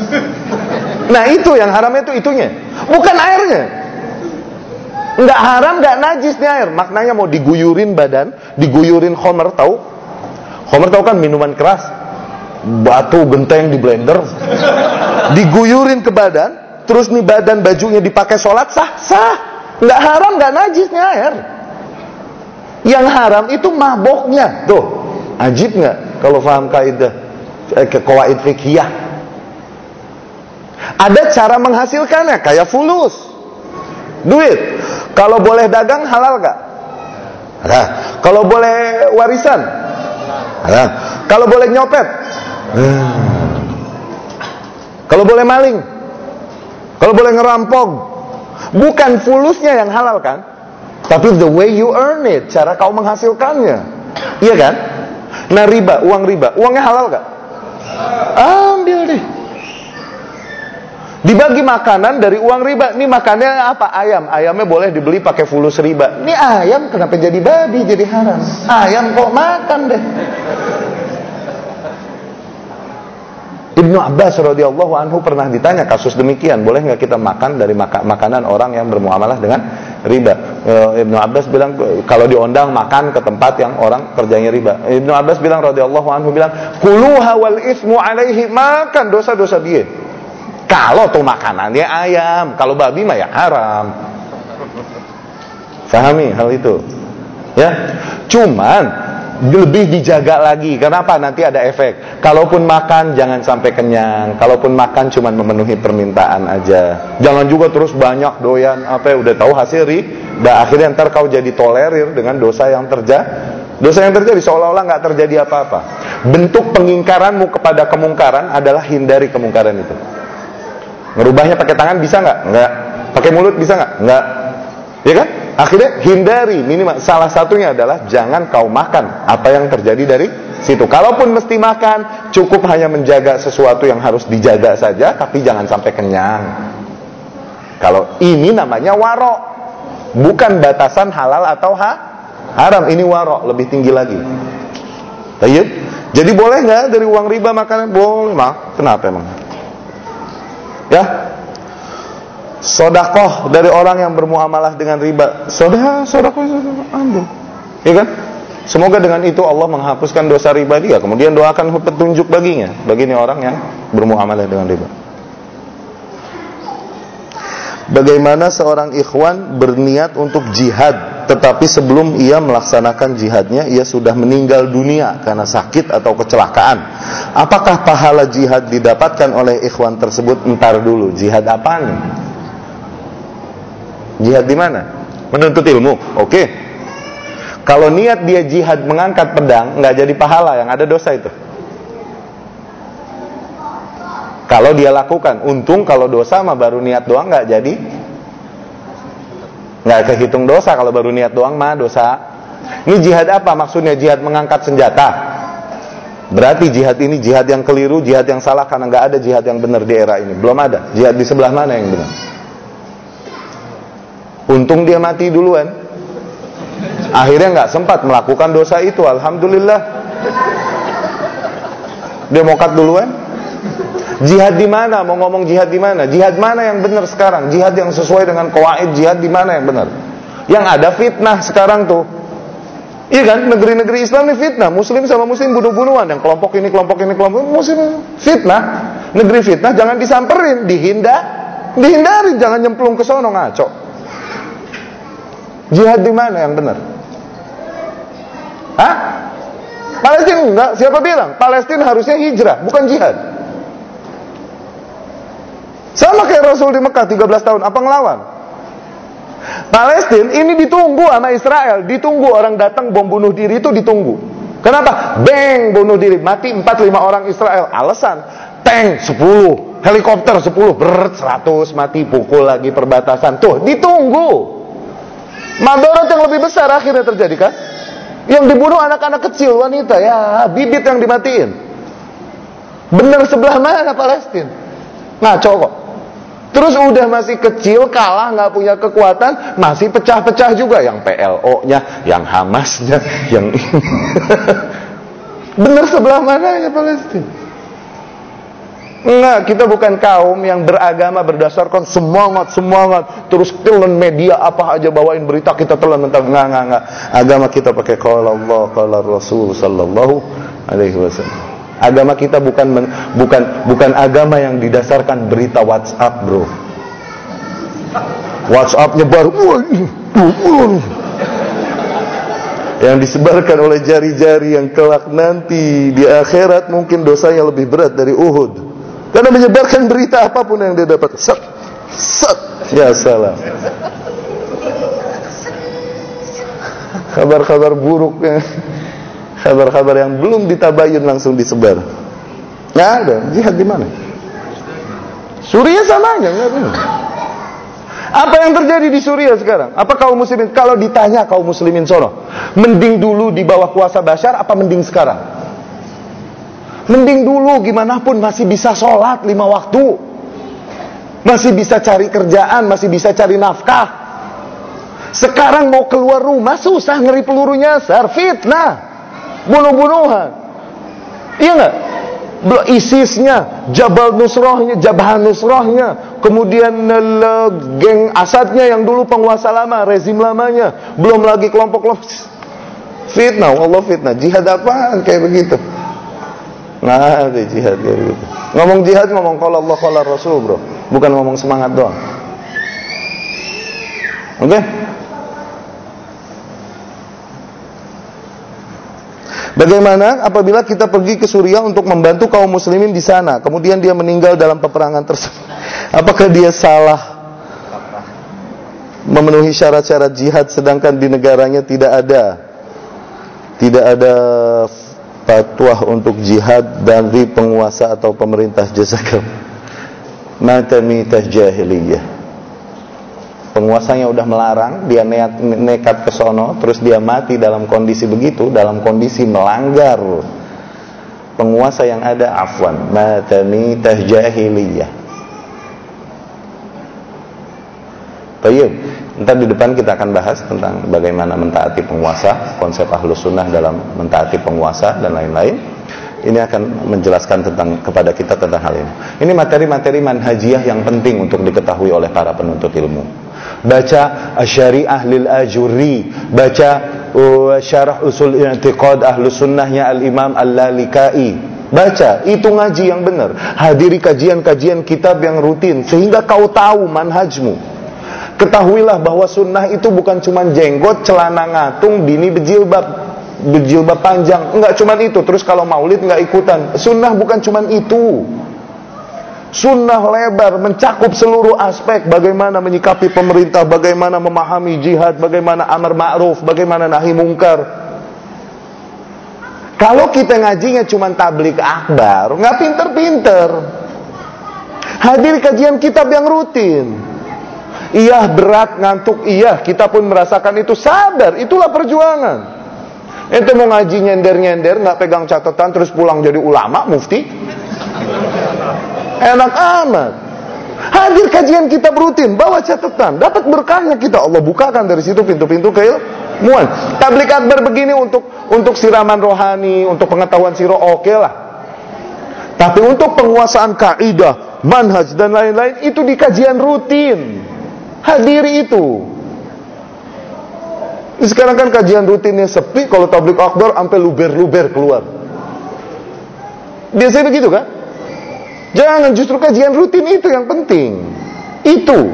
Nah itu yang haram itu itunya. Bukan airnya. Enggak haram, enggak najis nih air. Maknanya mau diguyurin badan, diguyurin homer tahu? Homer tahu kan minuman keras. Batu genteng di blender. Diguyurin ke badan, terus nih badan bajunya dipakai sholat sah, sah. Nggak haram, nggak najisnya air. Yang haram itu maboknya. Tuh, ajib nggak kalau paham kaidah eh, kawaid fikih? Ada cara menghasilkannya kayak fulus. Duit. Kalau boleh dagang halal gak? Nah, kalau boleh warisan? Nah, kalau boleh nyopet? Nah. Kalau boleh maling? Kalau boleh ngerampok? Bukan fulusnya yang halal kan? Tapi the way you earn it, cara kau menghasilkannya. Iya kan? Nah riba, uang riba, uangnya halal gak? Ambil deh. Dibagi makanan dari uang riba. Ini makannya apa? Ayam. Ayamnya boleh dibeli pakai fulus riba. Ini ayam kenapa jadi babi, jadi haram? Ayam kok makan deh. Ibnu Abbas radhiyallahu anhu pernah ditanya kasus demikian, boleh nggak kita makan dari maka makanan orang yang bermuamalah dengan riba? E, Ibnu Abbas bilang kalau diundang makan ke tempat yang orang kerjanya riba. Ibnu Abbas bilang radhiyallahu anhu bilang, "Kuluha wal ismu alaihi," makan dosa-dosa dia. Kalau tuh makanannya ayam, kalau babi mah ya haram. Fahami hal itu? Ya. Cuman lebih dijaga lagi. Kenapa? Nanti ada efek. Kalaupun makan jangan sampai kenyang. Kalaupun makan cuma memenuhi permintaan aja. Jangan juga terus banyak doyan apa ya udah tahu hasil ri. Dan akhirnya ntar kau jadi tolerir dengan dosa yang terjadi. Dosa yang terjadi seolah-olah nggak terjadi apa-apa. Bentuk pengingkaranmu kepada kemungkaran adalah hindari kemungkaran itu. Ngerubahnya pakai tangan bisa nggak? Nggak. Pakai mulut bisa nggak? Nggak. Ya kan? Akhirnya hindari minimal salah satunya adalah jangan kau makan apa yang terjadi dari situ. Kalaupun mesti makan, cukup hanya menjaga sesuatu yang harus dijaga saja, tapi jangan sampai kenyang. Kalau ini namanya warok, bukan batasan halal atau ha haram. Ini warok lebih tinggi lagi. Tayyib. Jadi boleh nggak dari uang riba makanan? Boleh, mak. Kenapa emang? Ya, sodakoh dari orang yang bermuamalah dengan riba. Sodah sodakoh, sodakoh ambil. Ya kan? Semoga dengan itu Allah menghapuskan dosa riba dia. Kemudian doakan petunjuk baginya. Bagi ini orang yang bermuamalah dengan riba. Bagaimana seorang ikhwan berniat untuk jihad Tetapi sebelum ia melaksanakan jihadnya Ia sudah meninggal dunia karena sakit atau kecelakaan. Apakah pahala jihad didapatkan oleh ikhwan tersebut? Entar dulu, jihad apa nih? Jihad di mana? Menuntut ilmu. Oke. Okay. Kalau niat dia jihad mengangkat pedang, nggak jadi pahala, yang ada dosa itu. Kalau dia lakukan, untung kalau dosa mah baru niat doang nggak jadi, nggak kehitung dosa kalau baru niat doang mah dosa. Ini jihad apa? Maksudnya jihad mengangkat senjata. Berarti jihad ini jihad yang keliru, jihad yang salah karena nggak ada jihad yang benar di era ini. Belum ada. Jihad di sebelah mana yang benar? Untung dia mati duluan. Akhirnya nggak sempat melakukan dosa itu. Alhamdulillah. Dia mokat duluan. Jihad di mana? Mau ngomong jihad di mana? Jihad mana yang benar sekarang? Jihad yang sesuai dengan kawaid jihad di mana yang benar? Yang ada fitnah sekarang tuh. Iya kan? Negeri-negeri Islam ini fitnah. Muslim sama muslim bunuh-bunuhan. Yang kelompok ini, kelompok ini, kelompok ini. Muslim fitnah. Negeri fitnah jangan disamperin, dihindar, dihindari, jangan nyemplung ke sono ngaco. Jihad di mana yang benar? Hah? Palestina enggak, siapa bilang? Palestina harusnya hijrah, bukan jihad. Sama kayak Rasul di Mekah 13 tahun, apa ngelawan? Palestina ini ditunggu sama Israel, ditunggu orang datang bom bunuh diri itu ditunggu. Kenapa? Bang bunuh diri, mati 4 5 orang Israel. Alasan tank 10, helikopter 10, berat 100 mati pukul lagi perbatasan. Tuh, ditunggu. Madorot yang lebih besar akhirnya terjadi kan? Yang dibunuh anak-anak kecil, wanita, ya bibit yang dimatiin. Benar sebelah mana Palestina? Ngaco kok. Terus udah masih kecil, kalah, nggak punya kekuatan, masih pecah-pecah juga. Yang PLO-nya, yang Hamasnya, yang. <laughs> Bener sebelah mana ya Palestina? Enggak, kita bukan kaum yang beragama berdasarkan semangat, semangat. Terus telan media apa aja bawain berita kita telan entar enggak, enggak, enggak. Agama kita pakai qala Allah, qala Rasul sallallahu alaihi wasallam. Agama kita bukan bukan bukan agama yang didasarkan berita WhatsApp, Bro. WhatsApp nyebar. Yang disebarkan oleh jari-jari yang kelak nanti di akhirat mungkin dosanya lebih berat dari Uhud. Karena menyebarkan berita apa pun yang dia dapat. Set, set. Ya salam. Kabar-kabar buruk kabar-kabar yang belum ditabayun langsung disebar. Nggak ada. Jihad di mana? Suriah sama aja. Apa yang terjadi di Suriah sekarang? Apa kaum muslimin? Kalau ditanya kaum muslimin sono, mending dulu di bawah kuasa Bashar apa mending sekarang? Mending dulu gimana pun masih bisa sholat lima waktu. Masih bisa cari kerjaan, masih bisa cari nafkah. Sekarang mau keluar rumah susah ngeri peluru nyasar, fitnah, bunuh-bunuhan. Iya nggak? ISISnya, Jabal Nusrahnya, Jabhan Nusrahnya, kemudian geng Asadnya yang dulu penguasa lama, rezim lamanya, belum lagi kelompok-kelompok fitnah, Allah fitnah. Jihad apa kayak begitu? Nah, ada jihad kayak begitu. Ngomong jihad ngomong kalau Allah kalau Rasul, Bro. Bukan ngomong semangat doang. Oke? Okay? Bagaimana apabila kita pergi ke Suriah untuk membantu kaum muslimin di sana, kemudian dia meninggal dalam peperangan tersebut? Apakah dia salah memenuhi syarat-syarat jihad sedangkan di negaranya tidak ada tidak ada fatwa untuk jihad dari penguasa atau pemerintah jazakallah. Mata mitah jahiliyah penguasanya udah melarang, dia nekat, nekat ke sono, terus dia mati dalam kondisi begitu, dalam kondisi melanggar penguasa yang ada afwan, matami tahjahiliyah. Baik, Ntar di depan kita akan bahas tentang bagaimana mentaati penguasa, konsep ahlus sunnah dalam mentaati penguasa dan lain-lain. Ini akan menjelaskan tentang kepada kita tentang hal ini. Ini materi-materi manhajiah yang penting untuk diketahui oleh para penuntut ilmu baca Syariah lil Ajuri, baca uh, Syarah Usul I'tiqad Ahlu Sunnahnya Al-Imam Al-Lalikai. Baca, itu ngaji yang benar. Hadiri kajian-kajian kitab yang rutin sehingga kau tahu manhajmu. Ketahuilah bahwa sunnah itu bukan cuma jenggot, celana ngatung, bini berjilbab, berjilbab panjang. Enggak cuma itu. Terus kalau maulid enggak ikutan. Sunnah bukan cuma itu. Sunnah lebar mencakup seluruh aspek bagaimana menyikapi pemerintah, bagaimana memahami jihad, bagaimana amar ma'ruf, bagaimana nahi mungkar. Kalau kita ngajinya cuma tablik akbar, nggak pinter-pinter. Hadir kajian kitab yang rutin. Iya berat, ngantuk, iya kita pun merasakan itu sadar, itulah perjuangan. Ente mau ngaji nyender-nyender, nggak pegang catatan, terus pulang jadi ulama, mufti. Enak amat. Hadir kajian kita rutin, bawa catatan, dapat berkahnya kita. Allah bukakan dari situ pintu-pintu keilmuan. Tablik akbar begini untuk untuk siraman rohani, untuk pengetahuan siro oke okay lah. Tapi untuk penguasaan kaidah, manhaj dan lain-lain itu di kajian rutin. Hadiri itu. Sekarang kan kajian rutinnya sepi, kalau tablik akbar sampai luber-luber keluar. Biasanya begitu kan? Jangan justru kajian rutin itu yang penting. Itu.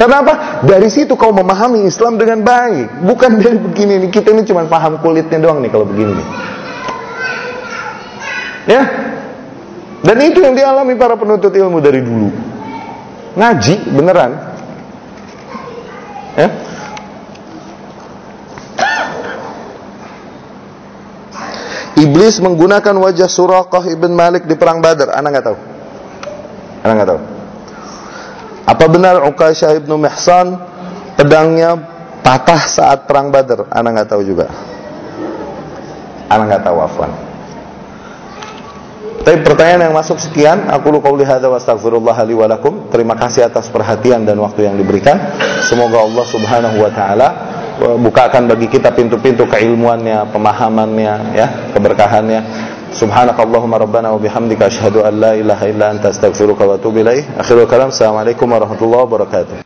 Karena apa? Dari situ kau memahami Islam dengan baik. Bukan dari begini nih. Kita ini cuma paham kulitnya doang nih kalau begini nih. Ya. Dan itu yang dialami para penuntut ilmu dari dulu. Ngaji beneran. Ya. Iblis menggunakan wajah Suraqah ibn Malik di perang Badar. Anak nggak tahu. Anda nggak tahu. Apa benar Uqasyah ibnu Mihsan pedangnya patah saat perang Badar? Anda nggak tahu juga. Anda nggak tahu afwan. Tapi pertanyaan yang masuk sekian, aku lu qauli hadza wa astaghfirullah. Terima kasih atas perhatian dan waktu yang diberikan. Semoga Allah Subhanahu wa taala bukakan bagi kita pintu-pintu keilmuannya, pemahamannya, ya, keberkahannya. Subhanakallahumma rabbana wa bihamdika asyhadu an la ilaha illa anta astaghfiruka wa atubu ilaik. Akhirul kalam. Assalamualaikum warahmatullahi wabarakatuh.